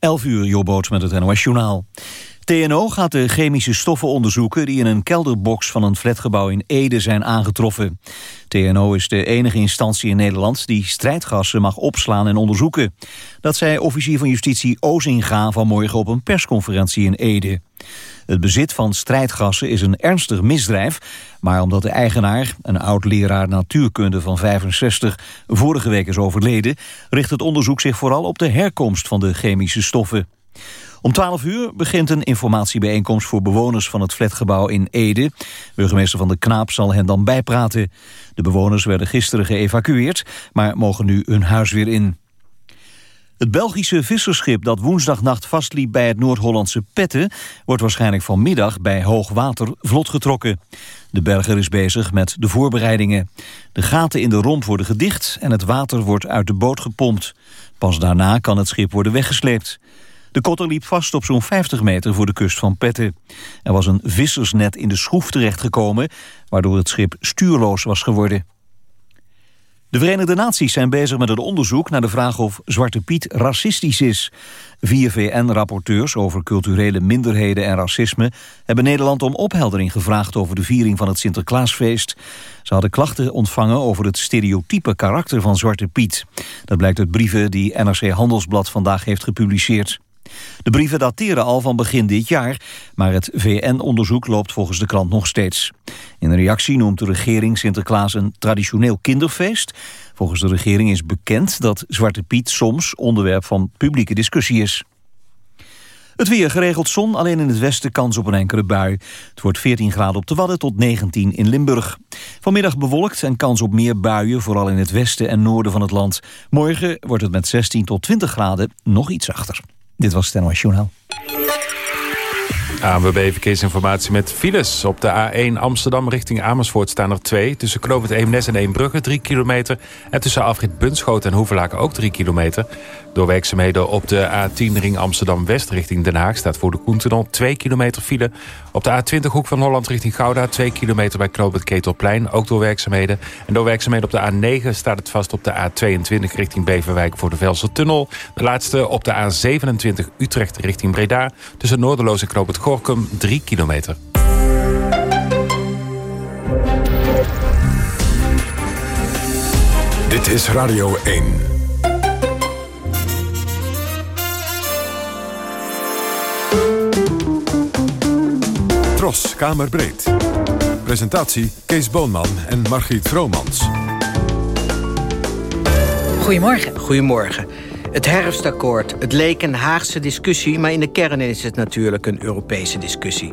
11 uur, Jobboot met het NOS Journaal. TNO gaat de chemische stoffen onderzoeken... die in een kelderbox van een flatgebouw in Ede zijn aangetroffen. TNO is de enige instantie in Nederland... die strijdgassen mag opslaan en onderzoeken. Dat zei officier van justitie Ozinga vanmorgen op een persconferentie in Ede. Het bezit van strijdgassen is een ernstig misdrijf... maar omdat de eigenaar, een oud-leraar natuurkunde van 65... vorige week is overleden, richt het onderzoek zich vooral op de herkomst van de chemische stoffen. Om 12 uur begint een informatiebijeenkomst voor bewoners van het flatgebouw in Ede. Burgemeester Van de Knaap zal hen dan bijpraten. De bewoners werden gisteren geëvacueerd, maar mogen nu hun huis weer in. Het Belgische visserschip dat woensdagnacht vastliep bij het Noord-Hollandse Petten... wordt waarschijnlijk vanmiddag bij hoog water vlot getrokken. De berger is bezig met de voorbereidingen. De gaten in de romp worden gedicht en het water wordt uit de boot gepompt. Pas daarna kan het schip worden weggesleept. De kotter liep vast op zo'n 50 meter voor de kust van Petten. Er was een vissersnet in de schroef terechtgekomen... waardoor het schip stuurloos was geworden. De Verenigde Naties zijn bezig met het onderzoek naar de vraag of Zwarte Piet racistisch is. Vier VN-rapporteurs over culturele minderheden en racisme hebben Nederland om opheldering gevraagd over de viering van het Sinterklaasfeest. Ze hadden klachten ontvangen over het stereotype karakter van Zwarte Piet. Dat blijkt uit brieven die NRC Handelsblad vandaag heeft gepubliceerd. De brieven dateren al van begin dit jaar, maar het VN-onderzoek loopt volgens de krant nog steeds. In reactie noemt de regering Sinterklaas een traditioneel kinderfeest. Volgens de regering is bekend dat Zwarte Piet soms onderwerp van publieke discussie is. Het weer geregeld zon, alleen in het westen kans op een enkele bui. Het wordt 14 graden op de Wadden tot 19 in Limburg. Vanmiddag bewolkt en kans op meer buien, vooral in het westen en noorden van het land. Morgen wordt het met 16 tot 20 graden nog iets zachter. Dit was het NOS. ANWB Verkeersinformatie met files. Op de A1 Amsterdam richting Amersfoort staan er twee. Tussen Knoopend Eemnes en Eembrugge 3 kilometer. En tussen afrit Bunschoten en Hoevelaken ook 3 kilometer. Door werkzaamheden op de A10 ring Amsterdam-West richting Den Haag... staat voor de Koentunnel 2 kilometer file. Op de A20 hoek van Holland richting Gouda 2 kilometer bij Knoopend Ketelplein. Ook door werkzaamheden. En door werkzaamheden op de A9 staat het vast op de A22 richting Beverwijk voor de Velsertunnel. De laatste op de A27 Utrecht richting Breda. Tussen Noorderloos en Gorkum 3 kilometer. Dit is Radio 1. Tros, Kamerbreed. Presentatie Kees Boonman en Margriet Vromans. Goedemorgen. Goedemorgen. Het herfstakkoord. Het leek een Haagse discussie... maar in de kern is het natuurlijk een Europese discussie.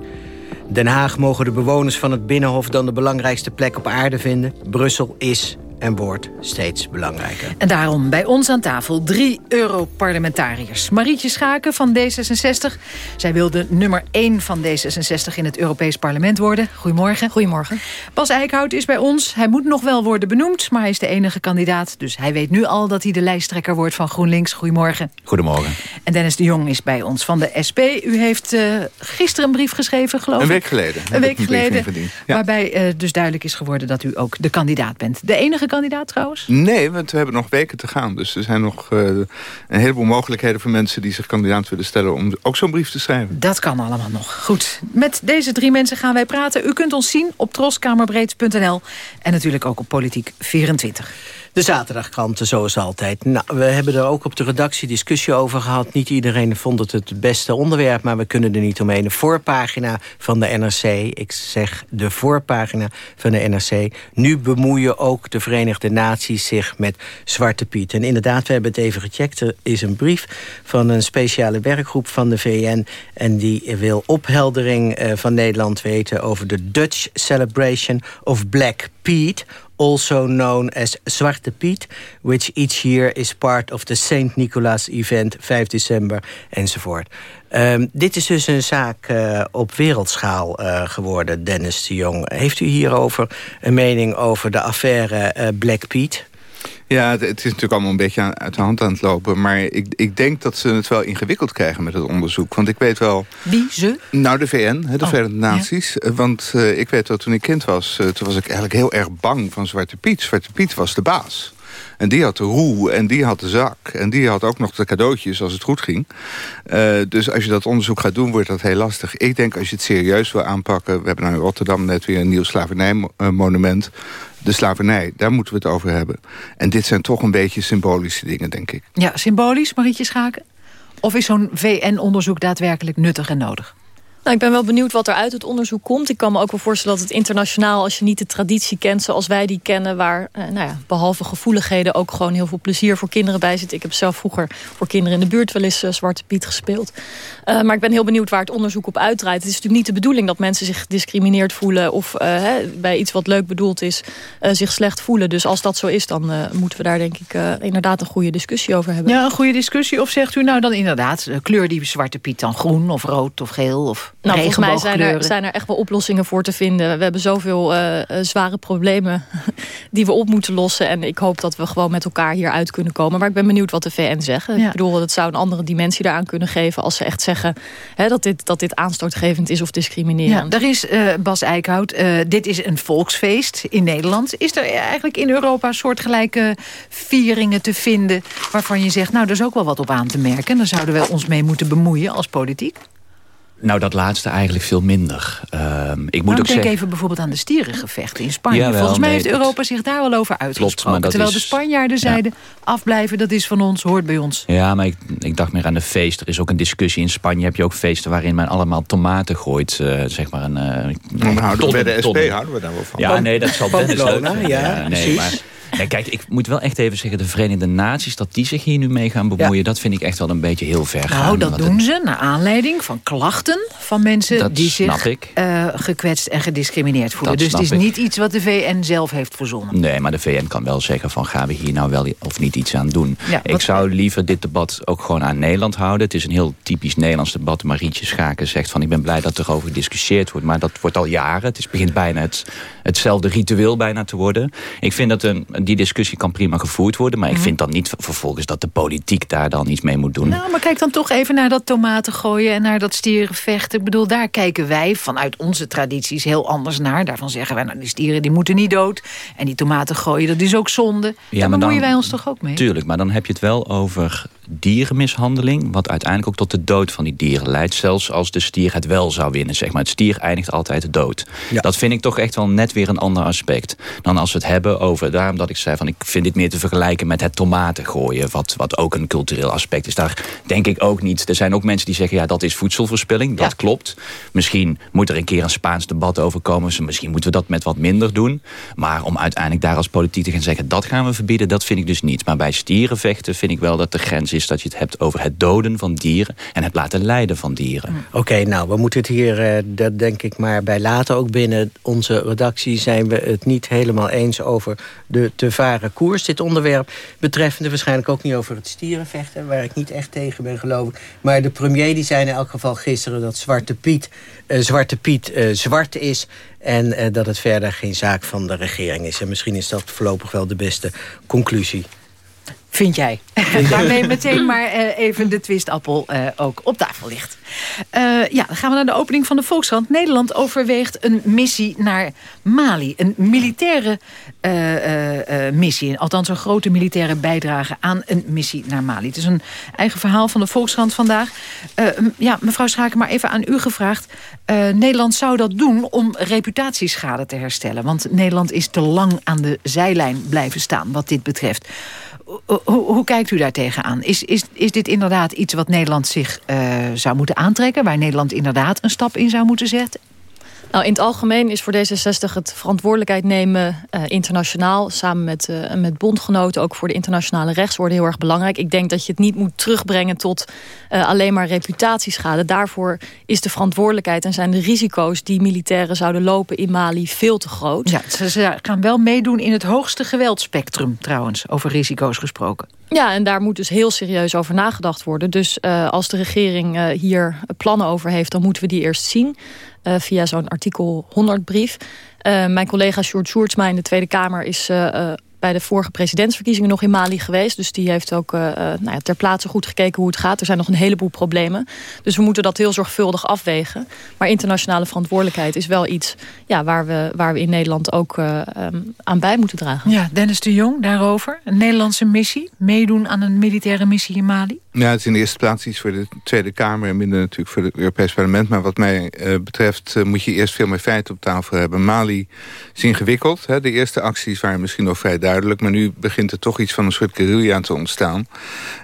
Den Haag mogen de bewoners van het Binnenhof... dan de belangrijkste plek op aarde vinden. Brussel is en wordt steeds belangrijker. En daarom bij ons aan tafel drie Europarlementariërs. Marietje Schaken van D66. Zij wilde nummer 1 van D66 in het Europees Parlement worden. Goedemorgen. Goedemorgen. Bas Eickhout is bij ons. Hij moet nog wel worden benoemd, maar hij is de enige kandidaat. Dus hij weet nu al dat hij de lijsttrekker wordt van GroenLinks. Goedemorgen. Goedemorgen. En Dennis de Jong is bij ons van de SP. U heeft uh, gisteren een brief geschreven, geloof ik. Een week geleden. Een week geleden. Ja. Waarbij uh, dus duidelijk is geworden dat u ook de kandidaat bent. De enige kandidaat trouwens? Nee, want we hebben nog weken te gaan. Dus er zijn nog uh, een heleboel mogelijkheden voor mensen... die zich kandidaat willen stellen om ook zo'n brief te schrijven. Dat kan allemaal nog. Goed. Met deze drie mensen gaan wij praten. U kunt ons zien op troskamerbreed.nl en natuurlijk ook op Politiek 24. De zaterdagkranten, zoals altijd. Nou, we hebben er ook op de redactie discussie over gehad. Niet iedereen vond het het beste onderwerp, maar we kunnen er niet omheen. De voorpagina van de NRC, ik zeg de voorpagina van de NRC... nu bemoeien ook de Verenigde Naties zich met Zwarte Piet. En inderdaad, we hebben het even gecheckt. Er is een brief van een speciale werkgroep van de VN... en die wil opheldering uh, van Nederland weten over de Dutch Celebration of Black Pete also known as Zwarte Piet, which each year is part of the St. Nicholas event, 5 december, enzovoort. Um, dit is dus een zaak uh, op wereldschaal uh, geworden, Dennis de Jong. Heeft u hierover een mening over de affaire uh, Black Piet? Ja, het, het, is natuurlijk allemaal een beetje uit de hand aan het lopen. Maar ik, ik denk dat ze het wel ingewikkeld krijgen met het onderzoek. Want ik weet wel... Wie, ze? Nou, de VN, de oh, Verenigde Naties. Ja. Want uh, ik weet dat toen ik kind was... Uh, toen was ik eigenlijk heel erg bang van Zwarte Piet. Zwarte Piet was de baas. En die had de roe en die had de zak. En die had ook nog de cadeautjes als het goed ging. dus als je dat onderzoek gaat doen, wordt dat heel lastig. Ik denk als je het serieus wil aanpakken... we hebben nou in Rotterdam net weer een nieuw slavernijmonument de slavernij, daar moeten we het over hebben. En dit zijn toch een beetje symbolische dingen, denk ik. Ja, symbolisch, Marietje Schaken? Of is zo'n VN-onderzoek daadwerkelijk nuttig en nodig? Nou, ik ben wel benieuwd wat er uit het onderzoek komt. Ik kan me ook wel voorstellen dat het internationaal... als je niet de traditie kent zoals wij die kennen... waar eh, nou ja, behalve gevoeligheden ook gewoon heel veel plezier voor kinderen bij zit. Ik heb zelf vroeger voor kinderen in de buurt wel eens uh, Zwarte Piet gespeeld. Uh, maar ik ben heel benieuwd waar het onderzoek op uitdraait. Het is natuurlijk niet de bedoeling dat mensen zich gediscrimineerd voelen... of hè, bij iets wat leuk bedoeld is zich slecht voelen. Dus als dat zo is, dan moeten we daar denk ik inderdaad een goede discussie over hebben. Ja, een goede discussie. Of zegt u nou dan inderdaad... kleur die Zwarte Piet dan groen of rood of geel of nou, volgens mij zijn er, zijn er echt wel oplossingen voor te vinden. We hebben zoveel uh, zware problemen die we op moeten lossen. En ik hoop dat we gewoon met elkaar hieruit kunnen komen. Maar ik ben benieuwd wat de VN zegt. Ik bedoel, het zou een andere dimensie daaraan kunnen geven... als ze echt zeggen hè, dat, dit, dat dit aanstootgevend is of discriminerend. Ja, er is, uh, Bas Eickhout, dit is een volksfeest in Nederland. Is er eigenlijk in Europa soortgelijke vieringen te vinden... waarvan je zegt, nou, er is ook wel wat op aan te merken. Daar zouden we ons mee moeten bemoeien als politiek? Nou, dat laatste eigenlijk veel minder. Uh, ik moet ook denk zeggen... even bijvoorbeeld aan de stierengevechten in Spanje. Volgens mij heeft Europa zich daar wel over uitgesproken. Klopt, terwijl de Spanjaarden zeiden, afblijven, dat is van ons, hoort bij ons. Ja, maar ik, ik, dacht meer aan de feest. Er is ook een discussie in Spanje. Heb je ook feesten waarin men allemaal tomaten gooit. Uh, zeg maar een... Uh, bij de SP houden we daar wel van. Ja, nee, dat zal best leuk zijn. Ja, ja, nee, maar, Nee, kijk, ik moet wel echt even zeggen... de Verenigde Naties, dat die zich hier nu mee gaan bemoeien... dat vind ik echt wel een beetje heel ver gaan. Nou, dat doen ze naar aanleiding van klachten van mensen... die zich uh, gekwetst en gediscrimineerd voelen. dus het is niet iets wat de VN zelf heeft verzonnen. Nee, maar de VN kan wel zeggen van... gaan we hier nou wel of niet iets aan doen. ik zou liever dit debat ook gewoon aan Nederland houden. Het is een heel typisch Nederlands debat. Marietje Schaken zegt van... ik ben blij dat er over gediscussieerd wordt. Maar dat wordt al jaren. Het is, begint bijna het, hetzelfde ritueel bijna te worden. Ik vind dat een die discussie kan prima gevoerd worden. Maar ik mhm. vind dan niet vervolgens dat de politiek daar dan iets mee moet doen. Nou, maar kijk dan toch even naar dat tomaten gooien en naar dat stierenvechten. Ik bedoel, daar kijken wij vanuit onze tradities heel anders naar. Daarvan zeggen wij, nou, die stieren die moeten niet dood. En die tomaten gooien, dat is ook zonde. Ja, daar bemoeien wij ons toch ook mee? Tuurlijk, maar dan heb je het wel over dierenmishandeling... wat uiteindelijk ook tot de dood van die dieren leidt. Zelfs als de stier het wel zou winnen. Zeg maar. Het stier eindigt altijd dood. Dat vind ik toch echt wel net weer een ander aspect. Dan als we het hebben over... daarom dat ik zei van ik vind dit meer te vergelijken met het tomaten gooien. Wat, wat ook een cultureel aspect is. Daar denk ik ook niet. Er zijn ook mensen die zeggen ja dat is voedselverspilling. Dat klopt. Misschien moet er een keer een Spaans debat over komen. Dus misschien moeten we dat met wat minder doen. Maar om uiteindelijk daar als politiek te gaan zeggen dat gaan we verbieden. Dat vind ik dus niet. Maar bij stierenvechten vind ik wel dat de grens is dat je het hebt over het doden van dieren. En het laten lijden van dieren. Oké, nou we moeten het hier uh, dat denk ik maar bij laten. Ook binnen onze redactie zijn we het niet helemaal eens over de te varen koers. Dit onderwerp betreffende waarschijnlijk ook niet over het stierenvechten... waar ik niet echt tegen ben geloof ik. Maar de premier die zei in elk geval gisteren dat Zwarte Piet, uh, Zwarte Piet uh, zwart is... en dat het verder geen zaak van de regering is. En misschien is dat voorlopig wel de beste conclusie. Vind jij. Waarmee meteen maar uh, even de twistappel uh, ook op tafel ligt. Uh, ja, dan gaan we naar de opening van de Volkskrant. Nederland overweegt een missie naar Mali. Een militaire missie. Althans een grote militaire bijdrage aan een missie naar Mali. Het is een eigen verhaal van de Volkskrant vandaag. ja, mevrouw Schaken, maar even aan u gevraagd. Nederland zou dat doen om reputatieschade te herstellen. Want Nederland is te lang aan de zijlijn blijven staan wat dit betreft hoe, kijkt u daar tegenaan? Is, is, is dit inderdaad iets wat Nederland zich uh, zou moeten aantrekken... waar Nederland inderdaad een stap in zou moeten zetten? Nou, in het algemeen is voor D66 het verantwoordelijkheid nemen uh, internationaal... samen met, uh, met bondgenoten, ook voor de internationale rechtsorde heel erg belangrijk. Ik denk dat je het niet moet terugbrengen tot uh, alleen maar reputatieschade. Daarvoor is de verantwoordelijkheid en zijn de risico's... die militairen zouden lopen in Mali veel te groot. Ja, ze gaan wel meedoen in het hoogste geweldspectrum trouwens, over risico's gesproken. Ja, en daar moet dus heel serieus over nagedacht worden. Dus uh, als de regering uh, hier plannen over heeft, dan moeten we die eerst zien. Uh, via zo'n artikel 100 brief. mijn collega Sjoerd Sjoerdsma in de Tweede Kamer is bij de vorige presidentsverkiezingen nog in Mali geweest. Dus die heeft ook uh, nou ja, ter plaatse goed gekeken hoe het gaat. Er zijn nog een heleboel problemen. Dus we moeten dat heel zorgvuldig afwegen. Maar internationale verantwoordelijkheid is wel iets ja, waar, we, waar we in Nederland ook uh, um, aan bij moeten dragen. Ja, Dennis de Jong daarover. Een Nederlandse missie. Meedoen aan een militaire missie in Mali. Ja, het is in de eerste plaats iets voor de Tweede Kamer... en minder natuurlijk voor het Europees Parlement. Maar wat mij uh, betreft uh, moet je eerst veel meer feiten op tafel hebben. Mali is ingewikkeld. Hè. De eerste acties waren misschien nog vrij duidelijk... maar nu begint er toch iets van een soort guerrilla te ontstaan.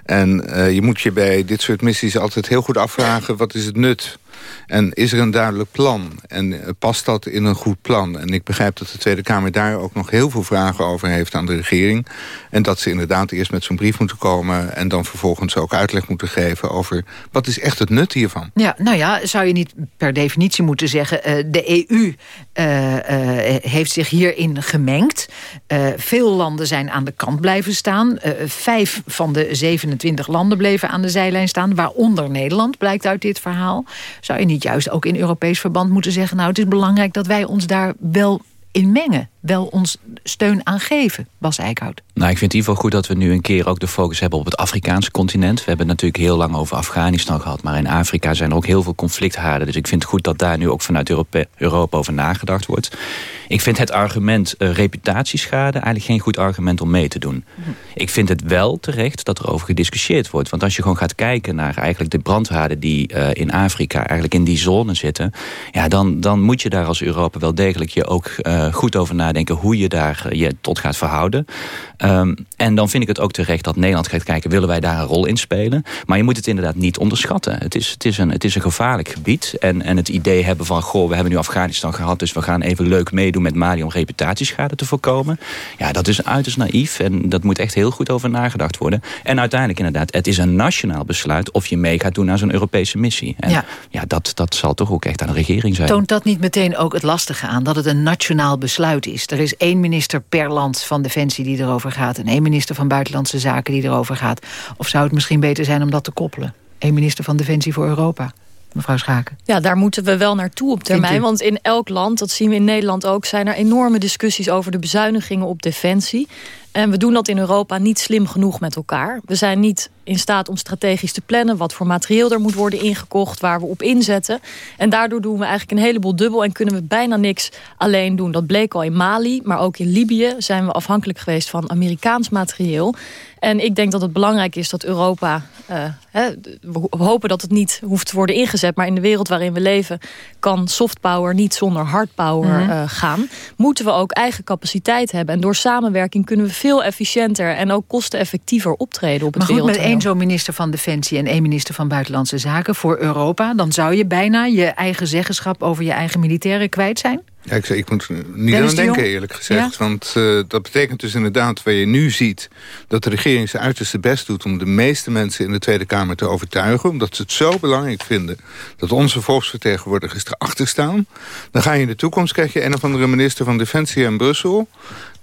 En uh, je moet je bij dit soort missies altijd heel goed afvragen... wat is het nut en is er een duidelijk plan? En eh, past dat in een goed plan? En ik begrijp dat de Tweede Kamer daar ook nog heel veel vragen over heeft aan de regering. En dat ze inderdaad eerst met zo'n brief moeten komen... en dan vervolgens ook uitleg moeten geven over... wat is echt het nut hiervan? Ja, nou ja, zou je niet per definitie moeten zeggen... Uh, de EU uh, heeft zich hierin gemengd. veel landen zijn aan de kant blijven staan. vijf van de 27 landen bleven aan de zijlijn staan... waaronder Nederland, blijkt uit dit verhaal. Zou je niet juist ook in Europees verband moeten zeggen... nou, het is belangrijk dat wij ons daar wel in mengen wel ons steun aan geven, Bas Eickhout? Nou, ik vind het in ieder geval goed dat we nu een keer ook de focus hebben op het Afrikaanse continent. We hebben het natuurlijk heel lang over Afghanistan gehad, maar in Afrika zijn er ook heel veel conflicthaarden. Dus ik vind het goed dat daar nu ook vanuit Europa, Europa over nagedacht wordt. Ik vind het argument uh, reputatieschade eigenlijk geen goed argument om mee te doen. Mhm. Ik vind het wel terecht dat er over gediscussieerd wordt. Want als je gewoon gaat kijken naar eigenlijk de brandhaarden die uh, in Afrika eigenlijk in die zone zitten. Ja, dan, dan moet je daar als Europa wel degelijk je ook uh, goed over nadenken nadenken hoe je daar eh, je tot gaat verhouden. Um, en dan vind ik het ook terecht dat Nederland gaat kijken... willen wij daar een rol in spelen? Maar je moet het inderdaad niet onderschatten. Het is, het is, een, het is een gevaarlijk gebied. En, en het idee hebben van... goh, we hebben nu Afghanistan gehad... dus we gaan even leuk meedoen met Mali om reputatieschade te voorkomen. Ja, dat is uiterst naïef. En dat moet echt heel goed over nagedacht worden. En uiteindelijk inderdaad, het is een nationaal besluit... of je mee gaat doen aan zo'n Europese missie. En ja, ja dat, dat zal toch ook echt aan de regering zijn. Toont dat niet meteen ook het lastige aan? Dat het een nationaal besluit is? Er is één minister per land van Defensie die erover gaat... en één minister van Buitenlandse Zaken die erover gaat. Of zou het misschien beter zijn om dat te koppelen? Eén minister van Defensie voor Europa mevrouw Schaken? Ja, daar moeten we wel naartoe op termijn. Want in elk land, dat zien we in Nederland ook... zijn er enorme discussies over de bezuinigingen op defensie. En we doen dat in Europa niet slim genoeg met elkaar. We zijn niet in staat om strategisch te plannen... wat voor materieel er moet worden ingekocht, waar we op inzetten. En daardoor doen we eigenlijk een heleboel dubbel... en kunnen we bijna niks alleen doen. Dat bleek al in Mali, maar ook in Libië... zijn we afhankelijk geweest van Amerikaans materieel. En ik denk dat het belangrijk is dat Europa... Uh, hè, we hopen dat het niet hoeft te worden ingezet... maar in de wereld waarin we leven... kan soft power niet zonder hard power mm -hmm. uh, gaan. Moeten we ook eigen capaciteit hebben. En door samenwerking kunnen we veel efficiënter... en ook kosteneffectiever optreden op het maar goed, met één zo'n minister van Defensie... en één minister van Buitenlandse Zaken voor Europa... dan zou je bijna je eigen zeggenschap over je eigen militairen kwijt zijn? Ja, ik, ik moet niet aan denken, eerlijk gezegd. Ja? Want uh, dat betekent dus inderdaad, waar je nu ziet... dat de regering zijn uiterste best doet... om de meeste mensen in de Tweede Kamer te overtuigen... omdat ze het zo belangrijk vinden... dat onze volksvertegenwoordigers erachter staan... dan ga je in de toekomst, krijg je een of andere minister van Defensie in Brussel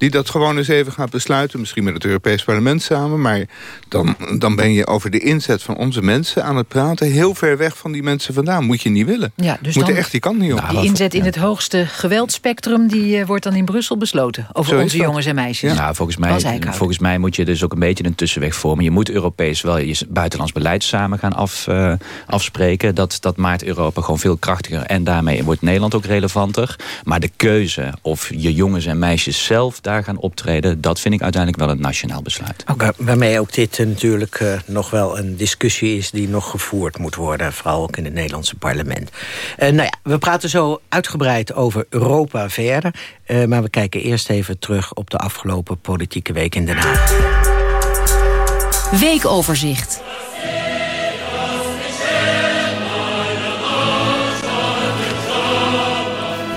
die dat gewoon eens even gaat besluiten. Misschien met het Europees Parlement samen. Maar dan, dan ben je over de inzet van onze mensen aan het praten... heel ver weg van die mensen vandaan. Moet je niet willen. Ja, dus Moet dan, echt die kant niet op. Nou, die inzet in het hoogste geweldspectrum... die uh, wordt dan in Brussel besloten. Over Zo onze jongens en meisjes. Ja, volgens mij, volgens mij moet je dus ook een beetje een tussenweg vormen. Je moet Europees wel je buitenlands beleid samen gaan af, uh, afspreken. Dat, dat maakt Europa gewoon veel krachtiger. En daarmee wordt Nederland ook relevanter. Maar de keuze of je jongens en meisjes zelf daar gaan optreden... dat vind ik uiteindelijk wel een nationaal besluit. Okay, waarmee ook dit uh, natuurlijk uh, nog wel een discussie is... die nog gevoerd moet worden, vooral ook in het Nederlandse parlement. Uh, nou ja, we praten zo uitgebreid over Europa verder. maar we kijken eerst even terug op de afgelopen politieke week in Den Haag. Weekoverzicht.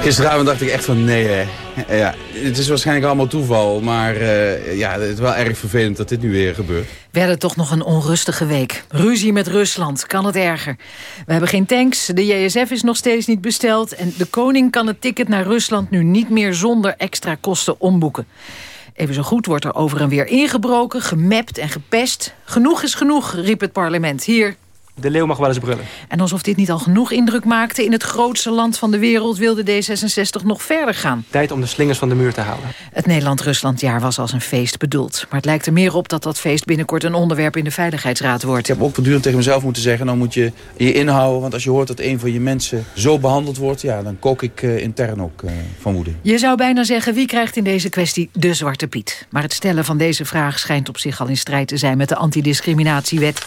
Gisteravond dacht ik echt van nee hè. Ja, het is waarschijnlijk allemaal toeval, maar uh, ja, het is wel erg vervelend dat dit nu weer gebeurt. Werden toch nog een onrustige week. Ruzie met Rusland, kan het erger. We hebben geen tanks, de JSF is nog steeds niet besteld... en de koning kan het ticket naar Rusland nu niet meer zonder extra kosten omboeken. Even zo goed wordt er over en weer ingebroken, gemapt en gepest. Genoeg is genoeg, riep het parlement. Hier de leeuw mag wel eens brullen. En alsof dit niet al genoeg indruk maakte... in het grootste land van de wereld wilde D66 nog verder gaan. Tijd om de slingers van de muur te halen. Het Nederland-Ruslandjaar was als een feest bedoeld. Maar het lijkt er meer op dat dat feest binnenkort een onderwerp in de Veiligheidsraad wordt. Ik heb ook voortdurend tegen mezelf moeten zeggen... nou moet je je inhouden, want als je hoort dat een van je mensen zo behandeld wordt... ja, dan kook ik uh, intern ook uh, van woede. Je zou bijna zeggen, wie krijgt in deze kwestie de Zwarte Piet? Maar het stellen van deze vraag schijnt op zich al in strijd te zijn... met de antidiscriminatiewet.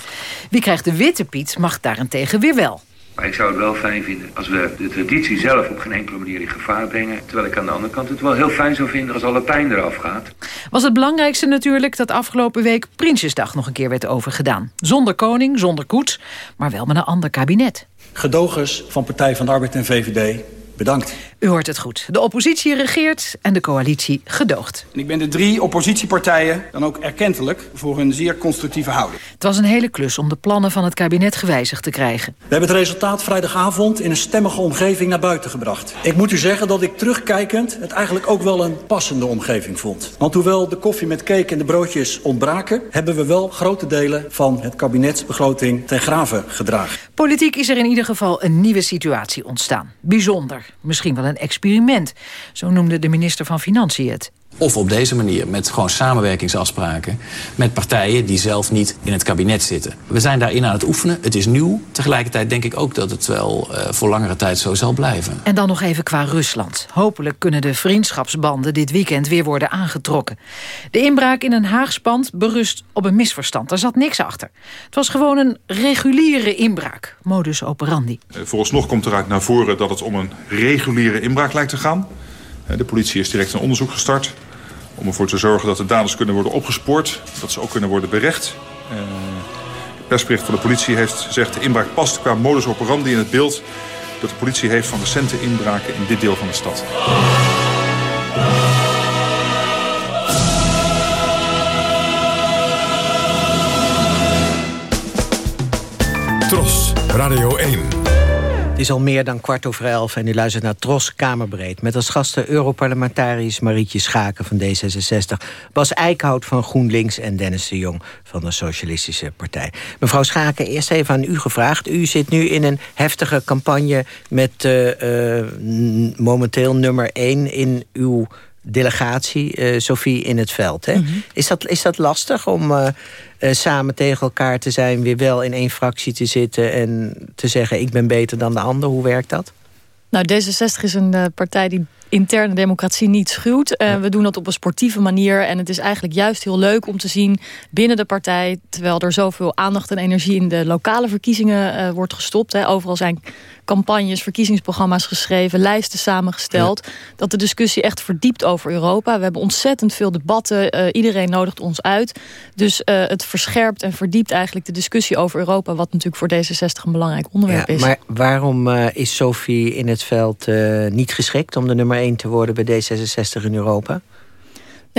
Wie krijgt de Witte Piet mag daarentegen weer wel. Maar ik zou het wel fijn vinden als we de traditie zelf op geen enkele manier in gevaar brengen. Terwijl ik aan de andere kant het wel heel fijn zou vinden als alle pijn eraf gaat. Was het belangrijkste natuurlijk dat afgelopen week Prinsjesdag nog een keer werd overgedaan. Zonder koning, zonder koets, maar wel met een ander kabinet. Gedogers van Partij van de Arbeid en VVD Bedankt. U hoort het goed. De oppositie regeert en de coalitie gedoogt. En ik ben de drie oppositiepartijen dan ook erkentelijk voor hun zeer constructieve houding. Het was een hele klus om de plannen van het kabinet gewijzigd te krijgen. We hebben het resultaat vrijdagavond in een stemmige omgeving naar buiten gebracht. Ik moet u zeggen dat ik terugkijkend het eigenlijk ook wel een passende omgeving vond. Want hoewel de koffie met cake en de broodjes ontbraken... hebben we wel grote delen van het kabinetsbegroting ten graven gedragen. Politiek is er in ieder geval een nieuwe situatie ontstaan. Bijzonder misschien wel een experiment. Zo noemde de minister van Financiën het. Of op deze manier, met gewoon samenwerkingsafspraken... met partijen die zelf niet in het kabinet zitten. We zijn daarin aan het oefenen. Het is nieuw. Tegelijkertijd denk ik ook dat het wel uh, voor langere tijd zo zal blijven. En dan nog even qua Rusland. Hopelijk kunnen de vriendschapsbanden dit weekend weer worden aangetrokken. De inbraak in een Haags pand berust op een misverstand. Er zat niks achter. Het was gewoon een reguliere inbraak. Modus operandi. Uh, vooralsnog komt eruit naar voren dat het om een reguliere inbraak lijkt te gaan. De politie is direct een onderzoek gestart om ervoor te zorgen dat de daders kunnen worden opgespoord. Dat ze ook kunnen worden berecht. Uh, het persbericht van de politie heeft gezegd... de inbraak past qua modus operandi in het beeld... dat de politie heeft van recente inbraken in dit deel van de stad. Tros, Radio 1. Het is al meer dan kwart over elf en u luistert naar Tros Kamerbreed... met als gasten Europarlementarisch Marietje Schaken van D66... Bas Eickhout van GroenLinks en Dennis de Jong van de Socialistische Partij. Mevrouw Schaken, eerst even aan u gevraagd. U zit nu in een heftige campagne met uh, uh, momenteel nummer één in uw delegatie, uh, Sophie in het veld. Hè? Mm -hmm. is, dat, is dat lastig om uh, uh, samen tegen elkaar te zijn... weer wel in één fractie te zitten en te zeggen... ik ben beter dan de ander? Hoe werkt dat? Nou, D66 is een partij die interne democratie niet schuwt. Uh, ja. We doen dat op een sportieve manier. En het is eigenlijk juist heel leuk om te zien binnen de partij... terwijl er zoveel aandacht en energie in de lokale verkiezingen uh, wordt gestopt. Hè. Overal zijn campagnes, verkiezingsprogramma's geschreven... lijsten samengesteld. Ja. Dat de discussie echt verdiept over Europa. We hebben ontzettend veel debatten. Uh, iedereen nodigt ons uit. Dus het verscherpt en verdiept eigenlijk de discussie over Europa... wat natuurlijk voor D66 een belangrijk onderwerp ja, is. Maar waarom is Sophie in het veld niet geschikt om de nummer 1 te worden bij D66 in Europa?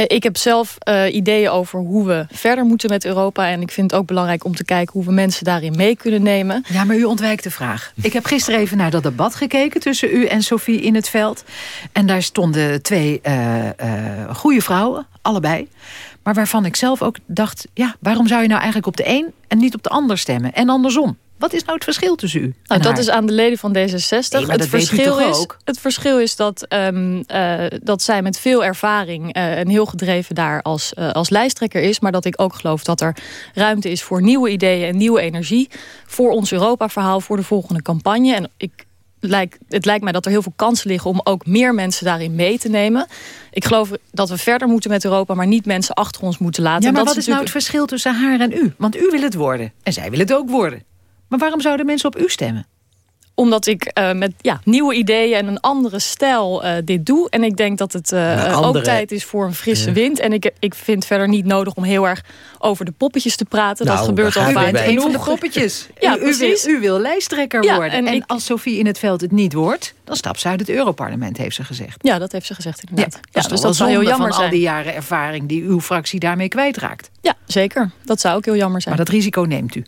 Ik heb zelf uh, ideeën over hoe we verder moeten met Europa. En ik vind het ook belangrijk om te kijken hoe we mensen daarin mee kunnen nemen. Ja, maar u ontwijkt de vraag. Ik heb gisteren even naar dat debat gekeken tussen u en Sophie in het veld. En daar stonden twee uh, goede vrouwen, allebei. Maar waarvan ik zelf ook dacht... ja, waarom zou je nou eigenlijk op de een en niet op de ander stemmen? En andersom. Wat is nou het verschil tussen u nou, Dat is aan de leden van D66. Nee, het, verschil is, ook? het verschil is dat, um, uh, dat zij met veel ervaring... Uh, en heel gedreven daar als, uh, als lijsttrekker is. Maar dat ik ook geloof dat er ruimte is voor nieuwe ideeën en nieuwe energie. Voor ons Europa-verhaal, voor de volgende campagne. En ik, lijkt, het lijkt mij dat er heel veel kansen liggen... om ook meer mensen daarin mee te nemen. Ik geloof dat we verder moeten met Europa... maar niet mensen achter ons moeten laten. Ja, maar dat wat is, is nou het verschil tussen haar en u? Want u wil het worden en zij wil het ook worden. Maar waarom zouden mensen op u stemmen? Omdat ik uh, met ja, nieuwe ideeën en een andere stijl uh, dit doe. En ik denk dat het uh, andere... ook tijd is voor een frisse wind. En ik, ik vind verder niet nodig om heel erg over de poppetjes te praten. Nou, dat gebeurt al vaak. Een van de poppetjes. ja, u, u, wil, u wil lijsttrekker ja, worden. En, en ik... als Sofie in het veld het niet wordt... dan stapt ze uit het Europarlement, heeft ze gezegd. Ja, dat heeft ze gezegd inderdaad. Ja, ja, dus dat, dat zou heel jammer van zijn. al die jaren ervaring die uw fractie daarmee kwijtraakt. Ja, zeker. Dat zou ook heel jammer zijn. Maar dat risico neemt u.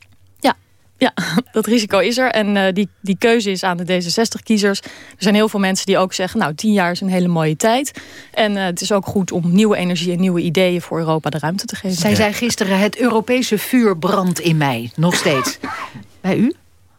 Ja, dat risico is er. En uh, die, die keuze is aan de D66-kiezers. Er zijn heel veel mensen die ook zeggen... nou, tien jaar is een hele mooie tijd. En uh, het is ook goed om nieuwe energie en nieuwe ideeën... voor Europa de ruimte te geven. Zij ja. zei gisteren, het Europese vuur brandt in mij. Nog steeds. bij u?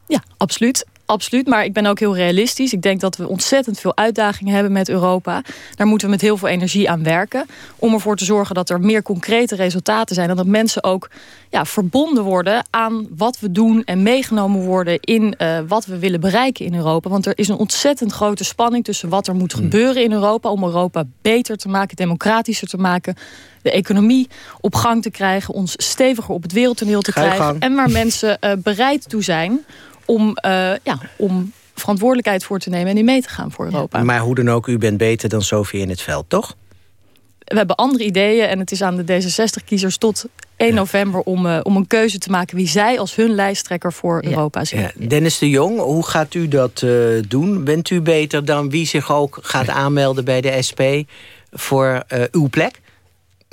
Ja, absoluut. Absoluut, maar ik ben ook heel realistisch. Ik denk dat we ontzettend veel uitdagingen hebben met Europa. Daar moeten we met heel veel energie aan werken. Om ervoor te zorgen dat er meer concrete resultaten zijn. En dat mensen ook ja, verbonden worden aan wat we doen. En meegenomen worden in uh, wat we willen bereiken in Europa. Want er is een ontzettend grote spanning tussen wat er moet gebeuren in Europa. Om Europa beter te maken, democratischer te maken de economie op gang te krijgen... ons steviger op het wereldtoneel te krijgen... en waar mensen uh, bereid toe zijn om, uh, ja, om verantwoordelijkheid voor te nemen... en die mee te gaan voor Europa. Ja, maar hoe dan ook, u bent beter dan Sofie in het veld, toch? We hebben andere ideeën en het is aan de D66-kiezers tot 1 november... Om, uh, om een keuze te maken wie zij als hun lijsttrekker voor Europa zien. Ja. Dennis de Jong, hoe gaat u dat uh, doen? Bent u beter dan wie zich ook gaat aanmelden bij de SP voor uw plek?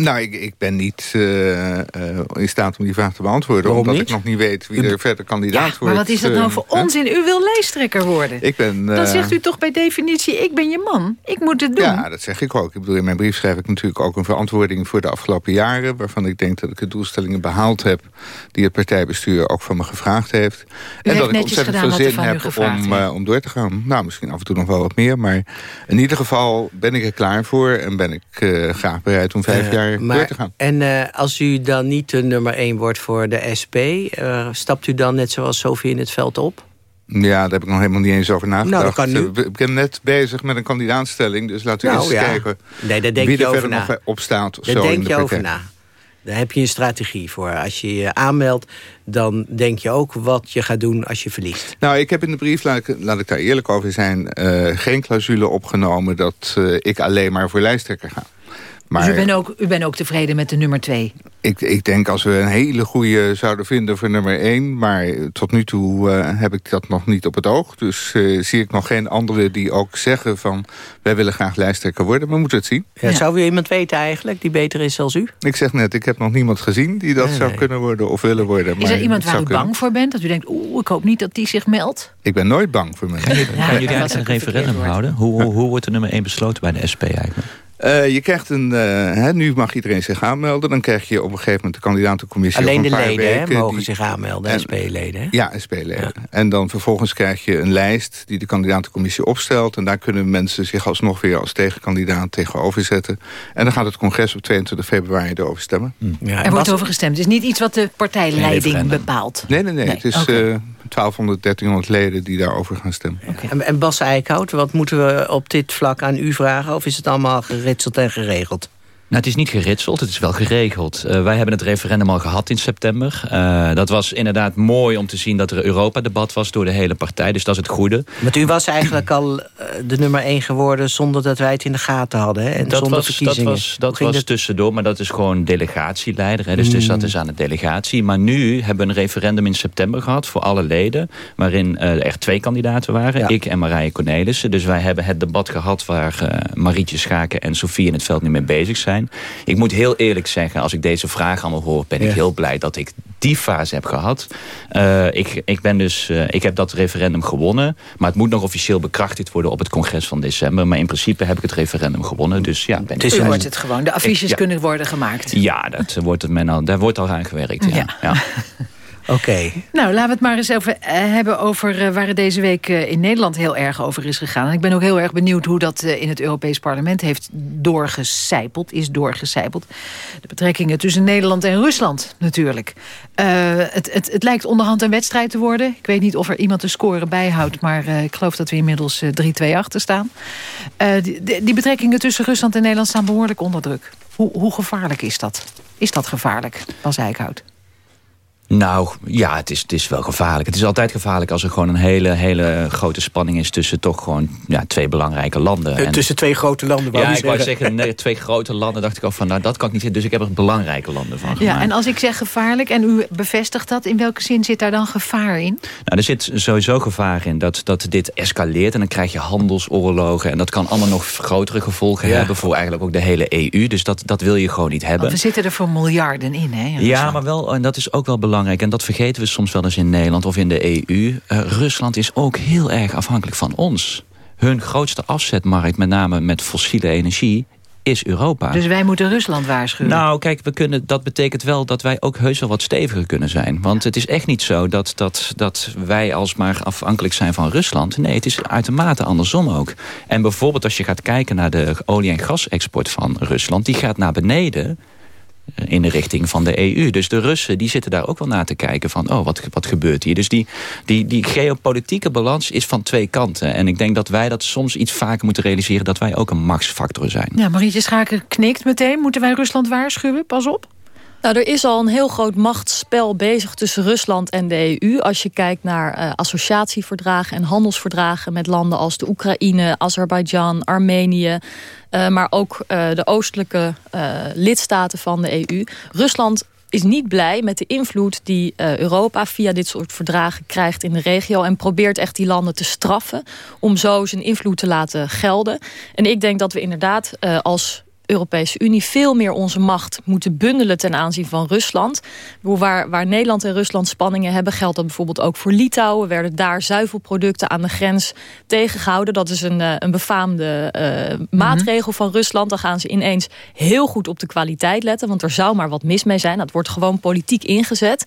Nou, ik, ik ben niet uh, uh, in staat om die vraag te beantwoorden. Waarom omdat niet? ik nog niet weet wie er verder kandidaat ja, wordt. Maar wat is dat nou voor uh, onzin? U wil lijsttrekker worden. Ik ben, Dan zegt u toch bij definitie, ik ben je man. Ik moet het doen. Ja, dat zeg ik ook. Ik bedoel, in mijn brief schrijf ik natuurlijk ook een verantwoording voor de afgelopen jaren. Waarvan ik denk dat ik de doelstellingen behaald heb. Die het partijbestuur ook van me gevraagd heeft. U en heeft dat ik ontzettend veel zin heb om, om door te gaan. Nou, misschien af en toe nog wel wat meer. Maar in ieder geval ben ik er klaar voor. En ben ik graag bereid om vijf jaar maar... door te gaan. En uh, als u dan niet de nummer 1 wordt voor de SP... Uh, stapt u dan net zoals Sofie in het veld op? Ja, daar heb ik nog helemaal niet eens over nagedacht. Nou. Ik ben net bezig met een kandidaatstelling. Dus laten we nou, eens ja. kijken nee, daar denk wie je er over verder na. nog op staat. Of daar zo denk in de je over na. Daar heb je een strategie voor. Als je je aanmeldt, dan denk je ook wat je gaat doen als je verliest. Nou, ik heb in de brief, laat ik, laat ik daar eerlijk over zijn... Uh, geen clausule opgenomen dat uh, ik alleen maar voor lijsttrekker ga. Maar, dus u bent, ook, u bent ook tevreden met de nummer twee? Ik, ik denk als we een hele goede zouden vinden voor nummer één... maar tot nu toe uh, heb ik dat nog niet op het oog. Dus uh, zie ik nog geen anderen die ook zeggen van... wij willen graag lijsttrekker worden, maar we moeten het zien. Ja, zou u iemand weten eigenlijk die beter is als u? Ik zeg net, ik heb nog niemand gezien die dat nee, zou nee. kunnen worden of willen worden. Is er iemand waar u bang voor bent? Dat u denkt, oeh, ik hoop niet dat die zich meldt? Ik ben nooit bang voor mensen. Gaan jullie, ja, eigenlijk een referendum houden? Hoe, hoe, hoe wordt de nummer één besloten bij de SP eigenlijk? Uh, je krijgt een, uh, hè, nu mag iedereen zich aanmelden. Dan krijg je op een gegeven moment de kandidatencommissie. Alleen de een paar leden weken, hè, mogen die, zich aanmelden, SP-leden. Ja, SP-leden. Ja. En dan vervolgens krijg je een lijst die de kandidatencommissie opstelt. En daar kunnen mensen zich alsnog weer als tegenkandidaat tegenover zetten. En dan gaat het congres op 22 februari erover stemmen. Hm. Ja, er wordt over gestemd. Het is niet iets wat de partijleiding nee, bepaalt. Nee, nee, nee. nee. Het is okay. uh, 1200, 1300 leden die daarover gaan stemmen. En, en Bas Eickhout, wat moeten we op dit vlak aan u vragen? Of is het allemaal geritseld en geregeld? Nou, het is niet geritseld, het is wel geregeld. Uh, wij hebben het referendum al gehad in september. Uh, dat was inderdaad mooi om te zien dat er een Europa-debat was door de hele partij. Dus dat is het goede. Maar u was eigenlijk al uh, de nummer één geworden zonder dat wij het in de gaten hadden. Hè? En dat zonder was, verkiezingen. Dat was, dat was dat? tussendoor, maar dat is gewoon delegatieleider. Hè? Dus, mm. dus dat is aan de delegatie. Maar nu hebben we een referendum in september gehad voor alle leden. Waarin er twee kandidaten waren. Ja. Ik en Marije Cornelissen. Dus wij hebben het debat gehad waar Marietje Schaken en Sofie in het veld nu mee bezig zijn. Ik moet heel eerlijk zeggen, als ik deze vraag allemaal hoor... ben Ja. ik heel blij dat ik die fase heb gehad. Uh, ik, ik, ben dus, uh, ik heb dat referendum gewonnen. Maar het moet nog officieel bekrachtigd worden op het congres van december. Maar in principe heb ik het referendum gewonnen. Dus ja, ben Dus u wordt het gewoon. De affiches Ik- ja. kunnen worden gemaakt. Ja, dat wordt het men al, daar wordt al aan gewerkt. Ja. Ja. Ja. Oké. Nou, laten we het maar eens over, eh, hebben over eh, waar het deze week eh, in Nederland heel erg over is gegaan. En ik ben ook heel erg benieuwd hoe dat in het Europees Parlement heeft doorgecijpeld, is doorgecijpeld. De betrekkingen tussen Nederland en Rusland natuurlijk. Het, het, het lijkt onderhand een wedstrijd te worden. Ik weet niet of er iemand de score bijhoudt, maar ik geloof dat we inmiddels eh, 3-2 achter staan. Die, die- die betrekkingen tussen Rusland en Nederland staan behoorlijk onder druk. Hoe, hoe gevaarlijk is dat? Is dat gevaarlijk, Bas Eickhout? Nou, ja, het is, het is wel gevaarlijk. Het is altijd gevaarlijk als er gewoon een hele, hele grote spanning is... tussen toch gewoon ja, twee belangrijke landen. Eh, En- Tussen twee grote landen. wou ja, ik wou zeggen. nee, twee grote landen dacht ik al van... nou, dat kan ik niet zeggen, dus ik heb er belangrijke landen van gemaakt. Ja, en als ik zeg gevaarlijk en u bevestigt dat... in welke zin zit daar dan gevaar in? Nou, er zit sowieso gevaar in dat, dat dit escaleert... en dan krijg je handelsoorlogen... en dat kan allemaal nog grotere gevolgen Ja. hebben... voor eigenlijk ook de hele EU. Dus dat, dat wil je gewoon niet hebben. Want we zitten er voor miljarden in, hè? Ja, maar wel, en dat is ook wel belangrijk. En dat vergeten we soms wel eens in Nederland of in de EU. Eh, Rusland is ook heel erg afhankelijk van ons. Hun grootste afzetmarkt, met name met fossiele energie is Europa. Dus wij moeten Rusland waarschuwen? Nou, kijk, we kunnen, dat betekent wel dat wij ook heus wel wat steviger kunnen zijn. Want het is echt niet zo dat, dat, dat wij alsmaar afhankelijk zijn van Rusland. Nee, het is uitermate andersom ook. En bijvoorbeeld als je gaat kijken naar de olie- en gasexport van Rusland... die gaat naar beneden in de richting van de EU. Dus de Russen die zitten daar ook wel naar te kijken van... oh, wat, wat gebeurt hier? Dus die, die, die geopolitieke balans is van twee kanten. En ik denk dat wij dat soms iets vaker moeten realiseren... dat wij ook een machtsfactor zijn. Ja, Marietje Schaken knikt meteen. Moeten wij Rusland waarschuwen? Pas op. Nou, er is al een heel groot machtsspel bezig tussen Rusland en de EU. Als je kijkt naar uh, associatieverdragen en handelsverdragen... met landen als de Oekraïne, Azerbeidzjan, Armenië... Uh, maar ook uh, de oostelijke lidstaten van de EU. Rusland is niet blij met de invloed die Europa via dit soort verdragen krijgt in de regio... en probeert echt die landen te straffen om zo zijn invloed te laten gelden. En ik denk dat we inderdaad als Europese Unie veel meer onze macht moeten bundelen ten aanzien van Rusland. Waar, waar Nederland en Rusland spanningen hebben, geldt dat bijvoorbeeld ook voor Litouwen. Werden daar zuivelproducten aan de grens tegengehouden. Dat is een, eh, een befaamde uh, maatregel van Rusland. Dan gaan ze ineens heel goed op de kwaliteit letten. Want er zou maar wat mis mee zijn. Dat wordt gewoon politiek ingezet.